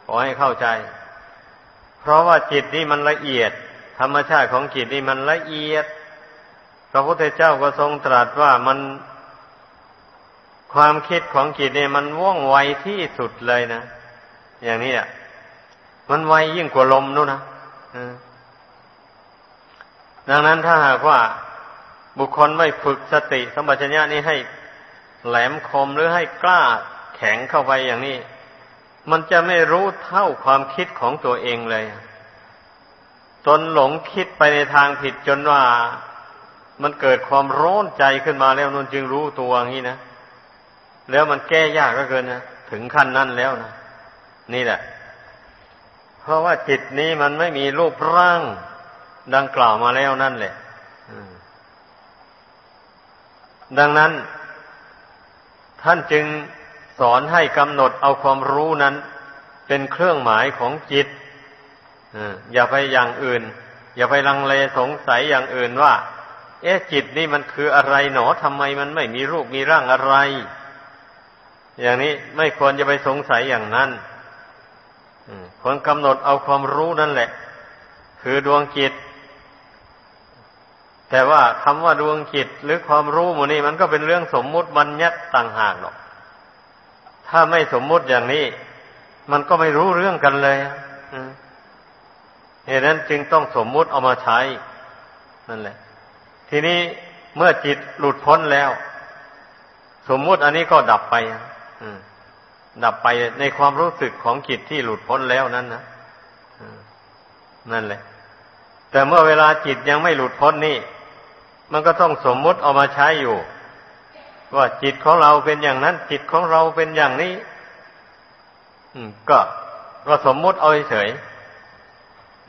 ขอให้เข้าใจ เพราะว่าจิตนี่มันละเอียด ธรรมชาติของจิตนี่มันละเอียดพระพุทธเจ้าก็ทรงตรัสว่ามันความคิดของจิตนี่มันว่องไวที่สุดเลยนะอย่างนี้อะมันไวยิ่งกว่าลมนู่นนะดังนั้นถ้าหากว่าบุคคลไม่ฝึกสติสัมปชัญญะนี้ให้ แหลมคมหรือให้กล้าแข็งเข้าไปอย่างนี้ มันจะไม่รู้เท่าความคิดของตัวเองเลยจนหลงคิดไปในทางผิดจนว่ามันเกิดความร้อนใจขึ้นมาแล้วนนจึงรู้ตัวอย่างนี้นะแล้วมันแก้ยากก็เกินนะถึงขั้นนั้นแล้วนะนี่แหละ เพราะว่าจิตนี้มันไม่มีรูปร่างดังกล่าวมาแล้วนั่นแหละดังนั้น ท่านจึงสอนให้กำหนดเอาความรู้นั้น เป็นเครื่องหมายของจิตอย่าไปอย่างอื่น อย่าไปลังเลสงสัยอย่างอื่นว่า เอ๊ะจิตนี่มันคืออะไรหนอทำไมมันไม่มีรูปมีร่างอะไร อย่างนี้ไม่ควรจะไปสงสัยอย่างนั้นควรกำหนดเอาความรู้นั่นแหละ คือดวงจิต แต่ว่าคำว่าดวงจิตหรือความรู้หมูนี่มันก็เป็นเรื่องสมมุติบัญญัติต่างหากหรอก ถ้าไม่สมมุติอย่างนี้ มันก็ไม่รู้เรื่องกันเลยเหตุนั้นจึงต้องสมมุติเอามาใช้ นั่นแหละ ทีนี้เมื่อจิตหลุดพ้นแล้ว สมมุติอันนี้ก็ดับไปดับไปในความรู้สึกของจิตที่หลุดพ้นแล้วนั้นนะนั่นแหละ แต่เมื่อเวลาจิตยังไม่หลุดพ้นนี่ มันก็ต้องสมมติเอามาใช้อยู่ ว่าจิตของเราเป็นอย่างนั้น จิตของเราเป็นอย่างนี้ก็เราสมมติเอาเฉย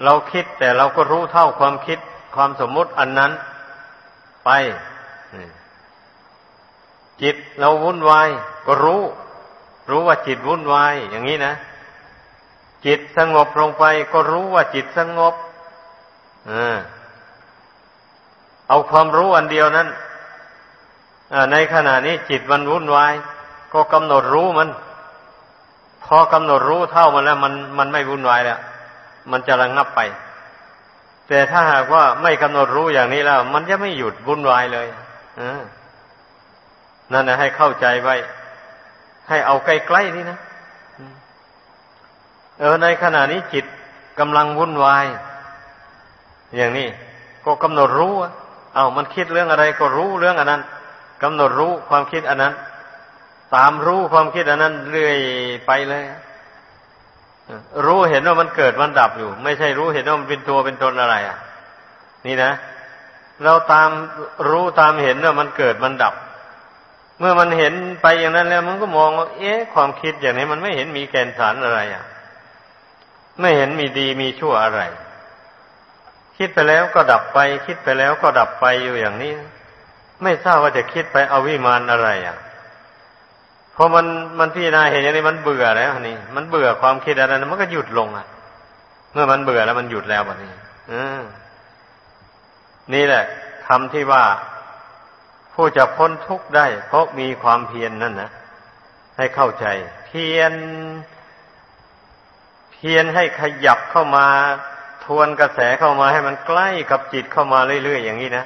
เราคิดแต่เราก็รู้เท่าความคิดความสมมติอันนั้น ไปจิตเราวุ่นวายก็รู้ รู้ว่าจิตวุ่นวายอย่างนี้นะ จิตสงบลงไปก็รู้ว่าจิตสงบอ่า เอาความรู้อันเดียวนั้นในขณะนี้จิตมันวุ่นวาย ก็กำหนดรู้มัน พอกำหนดรู้เท่ามันแล้ว มันมันไม่วุ่นวายแล้วมันจะระงงับไป แต่ถ้าหากว่าไม่กำหนดรู้อย่างนี้แล้ว มันจะไม่หยุดวุ่นวายเลยนั่นนะให้เข้าใจไว้ ให้เอาใกล้ๆนี่นะเออในขณะนี้จิตกำลังวุ่นวาย อย่างนี้ก็กำหนดรู้ เอามันคิดเรื่องอะไรก็รู้เรื่องอันนั้นกำหนดรู้ความคิดอันนั้น ตามรู้ความคิดอันนั้นเรื่อยไปเลยรู้เห็นว่ามันเกิดมันดับอยู่ ไม่ใช่รู้เห็นว่ามันเป็นตัวเป็นตนอะไร อะ นี่นะ เราตามรู้ตามเห็นว่ามันเกิดมันดับ เมื่อมันเห็นไปอย่างนั้นแล้ว มันก็มองว่าเอ๊ะ ความคิดอย่างนี้มันไม่เห็นมีแกนสารอะไรอะ ไม่เห็นมีดีมีชั่วอะไร คิดไปแล้วก็ดับไป คิดไปแล้วก็ดับไปอยู่อย่างนี้ ไม่ทราบว่าจะคิดไปเอาวิมานอะไรอะพอมันมันพี่นาเห็นอย่างนี้มันเบื่อแล้วนี่มันเบื่อความคิดอะไรมันก็หยุดลงอะ เมื่อมันเบื่อแล้วมันหยุดแล้วแบบนี้อนี่แหละคำที่ว่าผู้จะพ้นทุกข์ได้ เพราะมีความเพียรนนั่นนะให้เข้าใจ เพียรเพียรให้ขยับเข้ามา ทวนกระแสเข้ามาให้มันใกล้กับจิตเข้ามาเรื่อยๆอย่างนี้นะ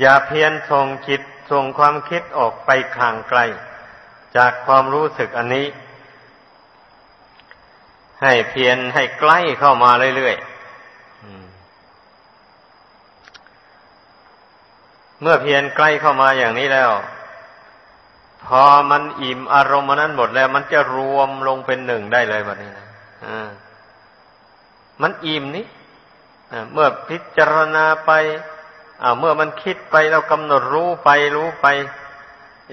อย่าเพียรส่งจิตส่งความคิดออกไปข่างไกล จากความรู้สึกอันนี้ ให้เพียรให้ใกล้เข้ามาเรื่อยๆเมื่อเพียรใกล้เข้ามาอย่างนี้แล้ว พอมันอิ่มอารมณ์นั้นหมดแล้ว มันจะรวมลงเป็นหนึ่งได้เลยแบบนี้นะ มันอิ่มนี้เมื่อพิจารณาไปเมื่อมันคิดไปเรากำหนดรู้ไปรู้ไป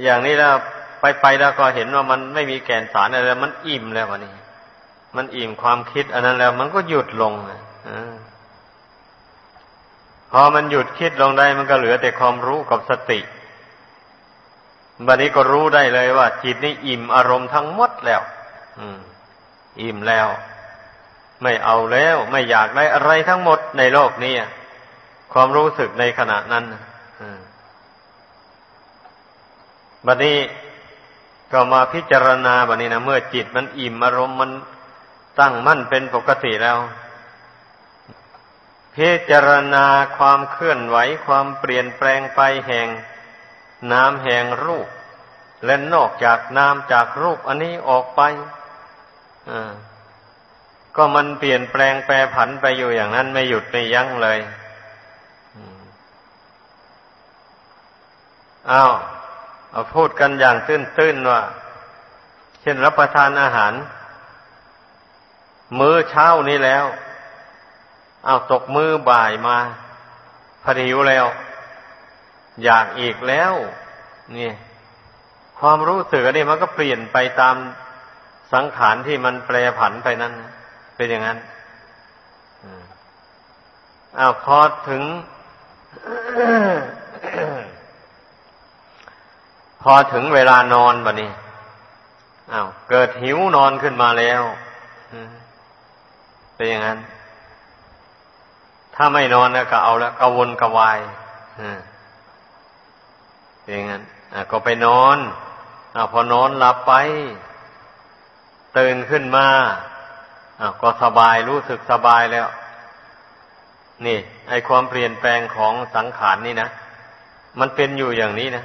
อย่างนี้แล้วไปไปแล้วก็เห็นว่ามันไม่มีแก่นสารอะไรมันอิ่มแล้ววันนี้ มันอิ่มความคิดอันนั้นแล้ว มันก็หยุดลงอพอมันหยุดคิดลงได้มันก็เหลือแต่ความรู้กับสติ บัดนี้ก็รู้ได้เลยว่า จิตนี่อิ่มอารมณ์ทั้งหมดแล้ว อืม อิ่มแล้ว ไม่เอาแล้วไม่อยากได้อะไรทั้งหมดในโลกนี้ความรู้สึกในขณะนั้นบัดนี้ก็มาพิจารณาแบบนี้นะเมื่อจิตมันอิ่มอารมณ์มันตั้งมั่นเป็นปกติแล้ว พิจารณาความเคลื่อนไหวความเปลี่ยนแปลงไปแห่งน้ำแห่งรูป และนอกจากน้ำจากรูปอันนี้ออกไป ก็มันเปลี่ยนแปลงแปรผันไปอยู่อย่างนั้นไม่หยุดไม่ยั้งเลยอ้าวเอาพูดกันอย่างตื้นๆว่า เช่นรับประทานอาหาร มื้อเช้านี้แล้ว เอาตกมื้อบ่ายมาพอหิวแล้ว อยากอีกแล้ว นี่ ความรู้สึกนี่มันก็เปลี่ยนไปตามสังขารที่มันแปรผันไปนั้น เป็นอย่างนั้นอ้าวพอถึง พอถึงเวลานอนบะนี้อ้าวเกิดหิวนอนขึ้นมาแล้วเป็นอย่างนั้น ถ้าไม่นอนก็เอาแล้วกวนกวายอย่างนั้นก็ไปนอนอพอนอนหลับไป ตื่นขึ้นมา ก็สบายรู้สึกสบายแล้ว นี่ ไอความเปลี่ยนแปลงของสังขารนนี่นะ มันเป็นอยู่อย่างนี้นะ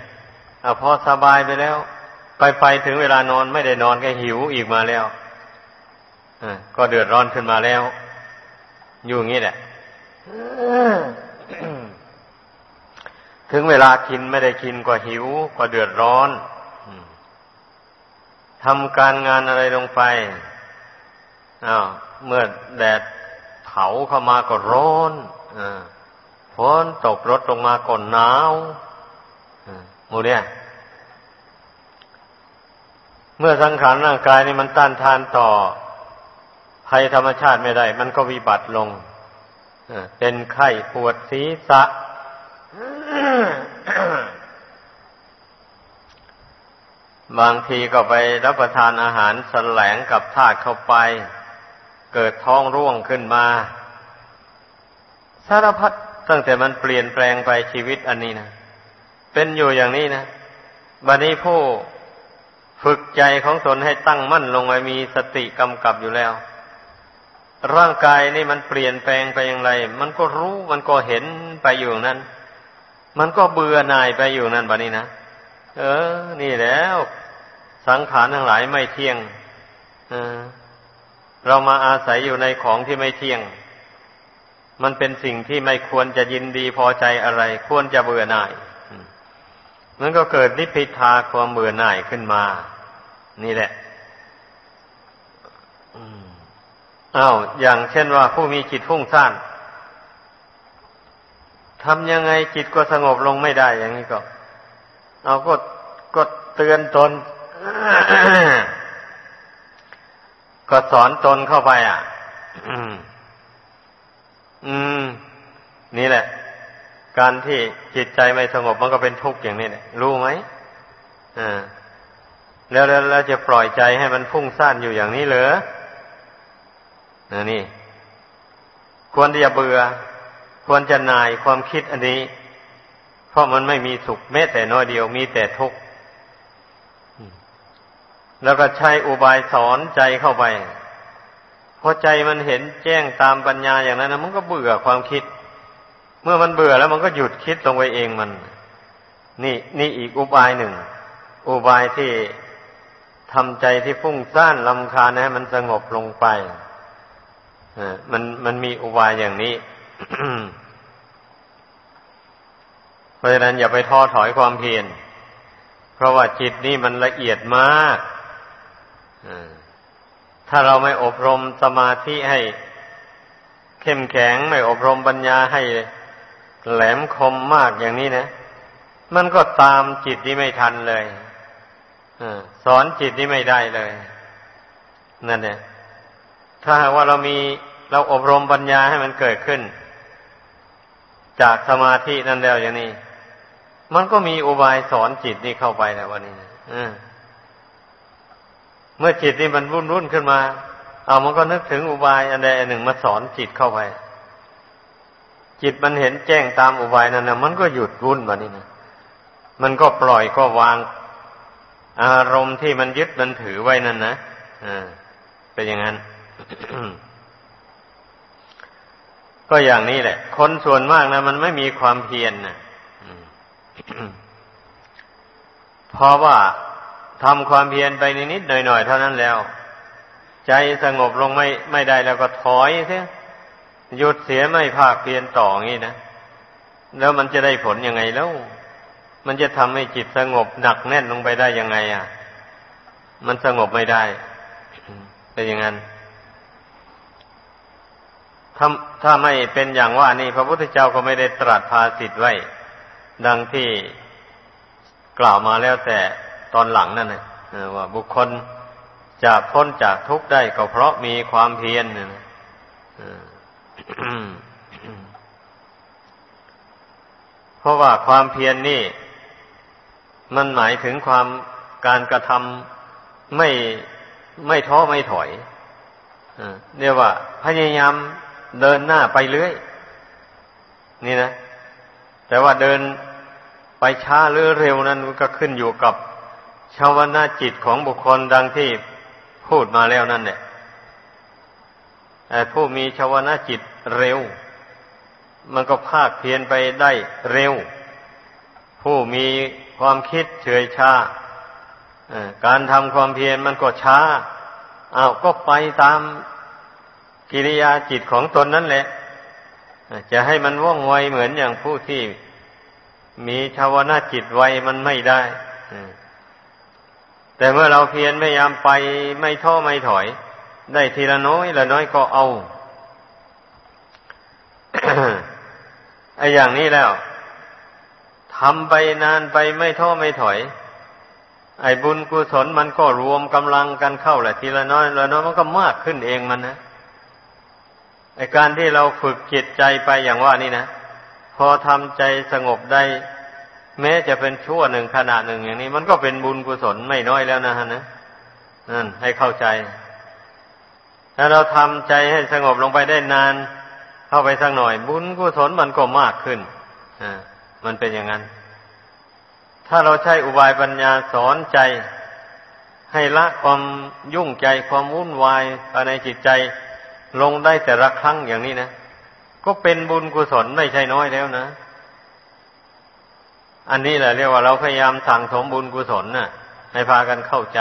อพอสบายไปแล้ว ไปไปถึงเวลานอนไม่ได้นอนก็หิวอีกมาแล้วก็เดือดร้อนขึ้นมาแล้ว อยู่งี้แหละถึงเวลากินไม่ได้กินก็หิวก็เดือดร้อนทำการงานอะไรลงไป อ้าวเมื่อแดดเผาเข้ามาก็ร้อนฝนตกรถลงมาก็หนาวหมูเนี่ย เมื่อสังขารร่างกายนี่มันต้านทานต่อภัยธรรมชาติไม่ได้ มันก็วิบัติลงเป็นไข้ปวดศีรษะบางทีก็ไปรับประทานอาหารสแสลงกับธาตุเข้าไป เกิดท้องร่วงขึ้นมา สารพัดตั้งแต่มันเปลี่ยนแปลงไปชีวิตอันนี้นะเป็นอยู่อย่างนี้นะบัดนี้ผู้ฝึกใจของตนให้ตั้งมั่นลงไว้มีสติกำกับอยู่แล้ว ร่างกายนี่มันเปลี่ยนแปลงไปอย่างไร มันก็รู้มันก็เห็นไปอยู่นั้น มันก็เบื่อหน่ายไปอยู่นั้นบัดนี้นะเออ นี่แล้ว สังขารทั้งหลายไม่เที่ยง เออ เรามาอาศัยอยู่ในของที่ไม่เที่ยง มันเป็นสิ่งที่ไม่ควรจะยินดีพอใจอะไร ควรจะเบื่อหน่ายมันก็เกิดนิพพิทาความเบื่อหน่ายขึ้นมา นี่แหละอ้าวอย่างเช่นว่าผู้มีจิตฟุ้งซ่านทำยังไงจิตก็สงบลงไม่ได้อย่างนี้ก็ เอาก็ก็เตือนตน ก็สอนตนเข้าไป อะ อืม อืม นี่แหละ การที่จิตใจไม่สงบมันก็เป็นทุกข์อย่างนี้แหละรู้ไหมอ่าแล้วแล้วจะปล่อยใจให้มันพุ่งซ่านอยู่อย่างนี้เหรอนี่ ควรที่จะเบื่อ ควรจะนายความคิดอันนี้ เพราะมันไม่มีสุขแม้แต่น้อยเดียวมีแต่ทุกข์ แล้วก็ใช้อุบายสอนใจเข้าไปพอใจมันเห็นแจ้งตามปัญญาอย่างนั้นนะมันก็เบื่อความคิด เมื่อมันเบื่อแล้วมันก็หยุดคิดลงไปเองมัน นี่นี่อีกอุบายหนึ่ง อุบายที่ทำใจที่ฟุ้งซ่านลำคาญให้มันสงบลงไปมันมันมีอุบายอย่างนี้ เพราะฉะนั้นอย่าไปท้อถอยความเพียร เพราะว่าจิตนี่มันละเอียดมาก ถ้าเราไม่อบรมสมาธิให้เข้มแข็งไม่อบรมปัญญาให้แหลมคมมากอย่างนี้นะ มันก็ตามจิตนี้ไม่ทันเลยสอนจิตนี้ไม่ได้เลย นั่นเนี่ยถ้าหากว่าเรามีเราอบรมปัญญาให้มันเกิดขึ้น จากสมาธินั่นแล้วอย่างนี้ มันก็มีอุบายสอนจิตนี่เข้าไปแล้ววันนี้นะ เมื่อจิตนี่มันรุ่นรุ่นขึ้นมา เอามันก็นึกถึงอุบายอันใดอันหนึ่งมาสอนจิตเข้าไป จิตมันเห็นแจ้งตามอุบายนั้นนะมันก็หยุดรุ่นวันนี้นะมันก็ปล่อยก็วาง อารมณ์ที่มันยึดมันถือไว้นั่นนะอ่าเป็นอย่างนั้นก็อย่างนี้แหละ คนส่วนมากนะมันไม่มีความเพียรนนะเพราะว่า ทำความเพียรไปนิดๆหน่อยๆเท่านั้นแล้ว ใจสงบลงไม่ไม่ได้แล้วก็ถอยเสียหยุดเสียไม่ภาคเพียรต่องี้นะแล้วมันจะได้ผลยังไงแล้ว มันจะทำให้จิตสงบหนักแน่นลงไปได้ยังไง อะ มันสงบไม่ได้เป็นอย่างนั้นถ้าถ้าไม่เป็นอย่างว่านี่พระพุทธเจ้าก็ไม่ได้ตรัสภาสิทธ์ไว้ ดังที่กล่าวมาแล้วแต่ ตอนหลังนั่นนะว่าบุคคลจะพ้นจากทุกข์ได้ก็เพราะมีความเพียรนะเพราะว่าความเพียรนนี่ มันหมายถึงความการกระทำไม่ไม่ท้อไม่ถอยเรียกว่า พยายามเดินหน้าไปเรื่อย นี่นะ แต่ว่าเดินไปช้าหรือเร็วนั้นก็ขึ้นอยู่กับ ชาวนาจิตของบุคคลดังที่พูดมาแล้วนั่นแหละผู้มีชาวนาจิตเร็ว มันก็ภาคเพียนไปได้เร็ว ผู้มีความคิดเฉยชาการทำความเพียรมันก็ช้าอา้าวก็ไปตามกิริยาจิตของตนนั่นแหละ จะให้มันว่องไวเหมือนอย่างผู้ที่มีชาวนาจิตไวมันไม่ได้ แต่เมื่อเราเพียรพยายามไปไม่ท้อไม่ถอย ได้ทีละน้อยละน้อยก็เอาไอ้อย่างนี้แล้วทำไปนานไปไม่ท้อไม่ถอย ไอ้บุญกุศลมันก็รวมกำลังกันเข้าแหละทีละน้อยละน้อยมันก็มากขึ้นเองมันนะไอ้การที่เราฝึกจิตใจไปอย่างว่านี่นะพอทำใจสงบได้ แม้จะเป็นชั่วหนึ่งขณะหนึ่งอย่างนี้ มันก็เป็นบุญกุศลไม่น้อยแล้วนะฮะนะนั่นให้เข้าใจ ถ้าเราทำใจให้สงบลงไปได้นาน เข้าไปสักหน่อย บุญกุศลมันก็มากขึ้นอ่ามันเป็นอย่างนั้น ถ้าเราใช้อุบายปัญญาสอนใจ ให้ละความยุ่งใจความวุ่นวายภายในจิตใจ ลงได้แต่ละครั้งอย่างนี้นะ ก็เป็นบุญกุศลไม่ใช่น้อยแล้วนะ อันนี้แหละเรียกว่าเราพยายามสั่งสมบุญกุศลนะ่ะ ให้พากันเข้าใจ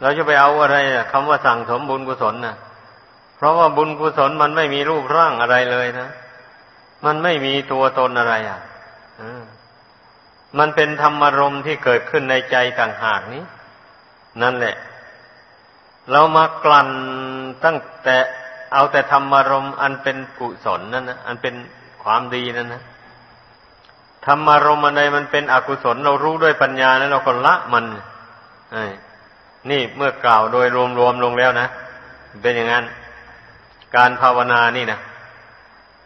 เราจะไปเอาอะไรคำว่าสั่งสมบุญกุศลนะ่ะ เพราะว่าบุญกุศลมันไม่มีรูปร่างอะไรเลยนะ มันไม่มีตัวตนอะไรอะมันเป็นธรรมารมที่เกิดขึ้นในใจต่างหากนี้ นั่นแหละ เรามากลั่นตั้งแต่เอาแต่ธรรมารมอันเป็นกุศลนั่นนะอันเป็นความดีนั่นนะ ธรรมารมอันใดมันเป็นอกุศลเรารู้ด้วยปัญญาแล้วเราก็ละมันนี่เมื่อกล่าวโดยรวมๆลงแล้วนะเป็นอย่างนั้น การภาวนานี่นะ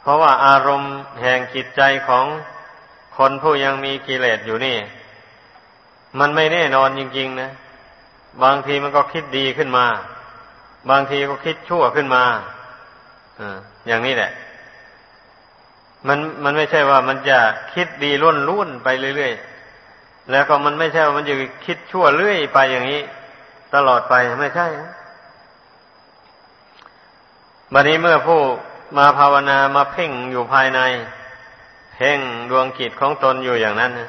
เพราะว่าอารมณ์แห่งจิตใจของคนผู้ยังมีกิเลสอยู่นี่ มันไม่แน่นอนจริงๆนะบางทีมันก็คิดดีขึ้นมา บางทีก็คิดชั่วขึ้นมาอย่างนี้แหละ มันมันไม่ใช่ว่ามันจะคิดดีล้นล้วนไปเรื่อยๆ แล้วก็มันไม่ใช่ว่ามันจะคิดชั่วเรื่อยไปอย่างนี้ ตลอดไปไม่ใช่บัดนี้เมื่อผู้มาภาวนามาเพ่งอยู่ภายใน เพ่งดวงกิจของตนอยู่อย่างนั้นนะ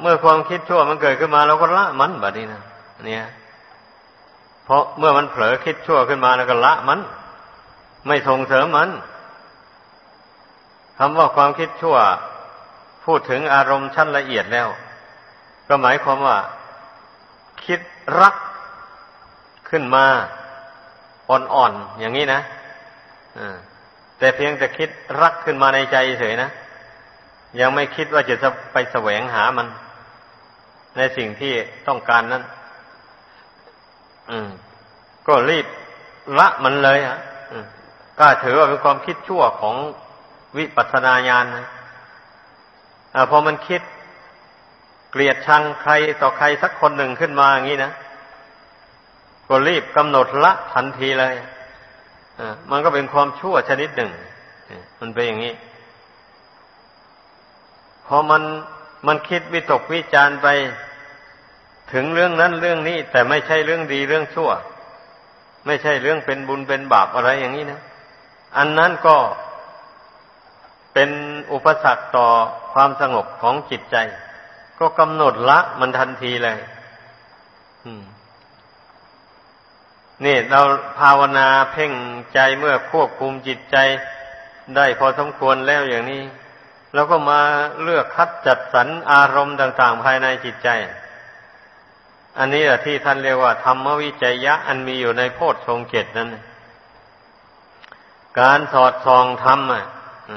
เมื่อความคิดชั่วมันเกิดขึ้นมาเราก็ละมันบัดนี้นะเนี่ย เพราะเมื่อมันเผลอคิดชั่วขึ้นมาแล้วก็ละมัน ไม่ส่งเสริมมัน คำว่าความคิดชั่ว พูดถึงอารมณ์ชั้นละเอียดแล้ว ก็หมายความว่า คิดรักขึ้นมาอ่อนๆอย่างนี้นะแต่เพียงแต่คิดรักขึ้นมาในใจเฉยนะยังไม่คิดว่าจะไปแสวงหามัน ในสิ่งที่ต้องการนั้นก็รีบละมันเลยอะก็ถือว่าเป็นความคิดชั่วของ วิปัสสนาญาณนะอพอมันคิดเกลียดชังใครต่อใครสักคนหนึ่งขึ้นมาอย่างนี้นะก็รีบกำหนดละทันทีเลยมันก็เป็นความชั่วชนิดหนึ่งมันเป็นอย่างนี้พอมันมันคิดวิตกวิจารไปถึงเรื่องนั้นเรื่องนี้ แต่ไม่ใช่เรื่องดีเรื่องชั่ว ไม่ใช่เรื่องเป็นบุญเป็นบาปอะไรอย่างนี้นะ อันนั้นก็ เป็นอุปสรรคต่อความสงบของจิตใจ ก็กำหนดละมันทันทีเลยนี่เราภาวนาเพ่งใจเมื่อควบคุมจิตใจ ได้พอสมควรแล้วอย่างนี้เราก็มาเลือกคัดจัดสรรอารมณ์ต่าง ๆ ภายในจิตใจ อันนี้แหละที่ท่านเรียกว่า ธรรมวิจัยยะ อันมีอยู่ในโพชฌงเกตนั้น การสอดส่องธรรมอะมั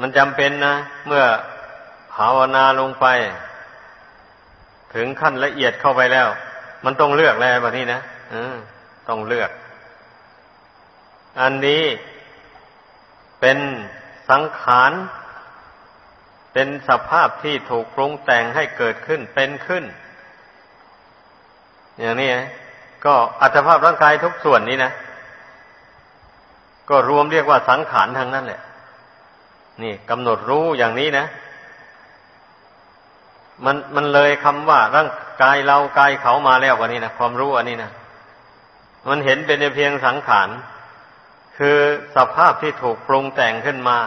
มันจำเป็นนะ เมื่อภาวนาลงไป ถึงขั้นละเอียดเข้าไปแล้ว มันต้องเลือกแล้วแบบนี้นะต้องเลือก อันนี้เป็นสังขาร เป็นสภาพที่ถูกปรุงแต่งให้เกิดขึ้นเป็นขึ้น อย่างนี้ก็อัตภาพร่างกายทุกส่วนนี้นะ ก็รวมเรียกว่าสังขารทั้งนั้นแหละ นี่กำหนดรู้อย่างนี้นะ มันมันเลยคำว่าร่างกายเรากายเขามาแล้ววันนี้นะความรู้อันนี้นะมันเห็นเป็นเพียงสังขารคือสภาพที่ถูกปรุงแต่งขึ้นมา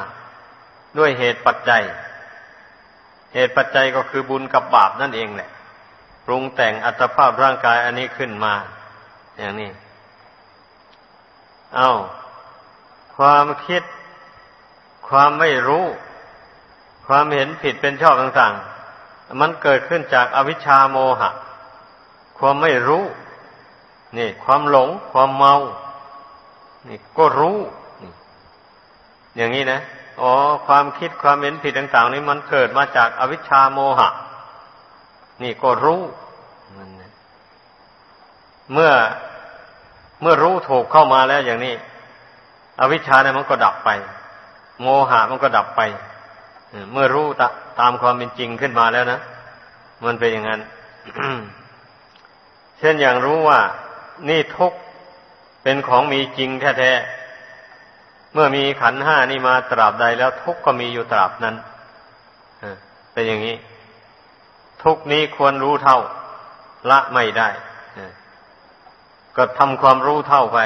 ด้วยเหตุปัจจัย เหตุปัจจัยก็คือบุญกับบาปนั่นเองแหละปรุงแต่งอัตภาพร่างกายอันนี้ขึ้นมา อย่างนี้ เอา้า ความคิด ความไม่รู้ ความเห็นผิดเป็นชอบต่างๆ มันเกิดขึ้นจากอวิชชาโมหะ ความไม่รู้ นี่ ความหลง ความเมา นี่ก็รู้อย่างนี้นะ อ๋อ ความคิดความเห็นผิดต่าง ๆ นี้มันเกิดมาจากอวิชชาโมหะ นี่ก็รู้เมื่อเมื่อรู้ถูกเข้ามาแล้วอย่างนี้ อวิชชาเนี่ยมันก็ดับไป โมหะมันก็ดับไปเมื่อรู้ตามความเป็นจริงขึ้นมาแล้วนะมันเป็นอย่างนั้นเช่นอย่างรู้ว่า นี่ทุกเป็นของมีจริงแท้ๆเมื่อมีขันห้านี่มาตราบใดแล้วทุกก็มีอยู่ตราบนั้นเป็นอย่างนี้ ทุกนี้ควรรู้เท่า ละไม่ได้ก็ทำความรู้เท่าไป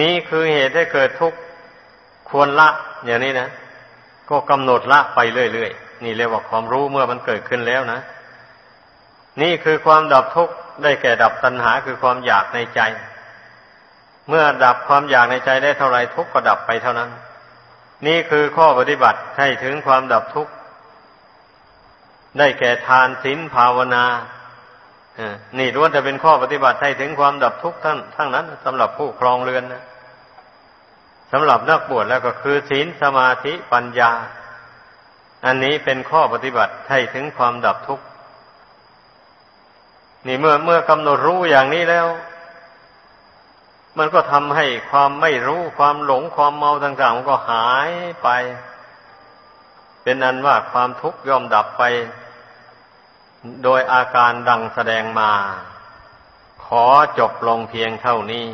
นี้คือเหตุให้เกิดทุกข์ ควรละอย่างนี้นะก็กำหนดละไปเรื่อยๆนี่เรียกว่าความรู้เมื่อมันเกิดขึ้นแล้วนะ นี่คือความดับทุกข์ได้แก่ดับตัณหาคือความอยากในใจ เมื่อดับความอยากในใจได้เท่าไรทุกข์ก็ดับไปเท่านั้น นี่คือข้อปฏิบัติให้ถึงความดับทุกข์ได้แก่ทานศีลภาวนานี่ล้วนจะเป็นข้อปฏิบัติให้ถึงความดับทุกข์ทั้งทั้งนั้นสำหรับผู้ครองเรือนนะ สำหรับนักบวชแล้วก็คือศีลสมาธิปัญญา อันนี้เป็นข้อปฏิบัติให้ถึงความดับทุกข์นี่เมื่อเมื่อกำหนดรู้อย่างนี้แล้ว มันก็ทำให้ความไม่รู้ความหลงความเมาต่างๆมันก็หายไป เป็นอันว่าความทุกข์ย่อมดับไป โดยอาการดังแสดงมา ขอจบลงเพียงเท่านี้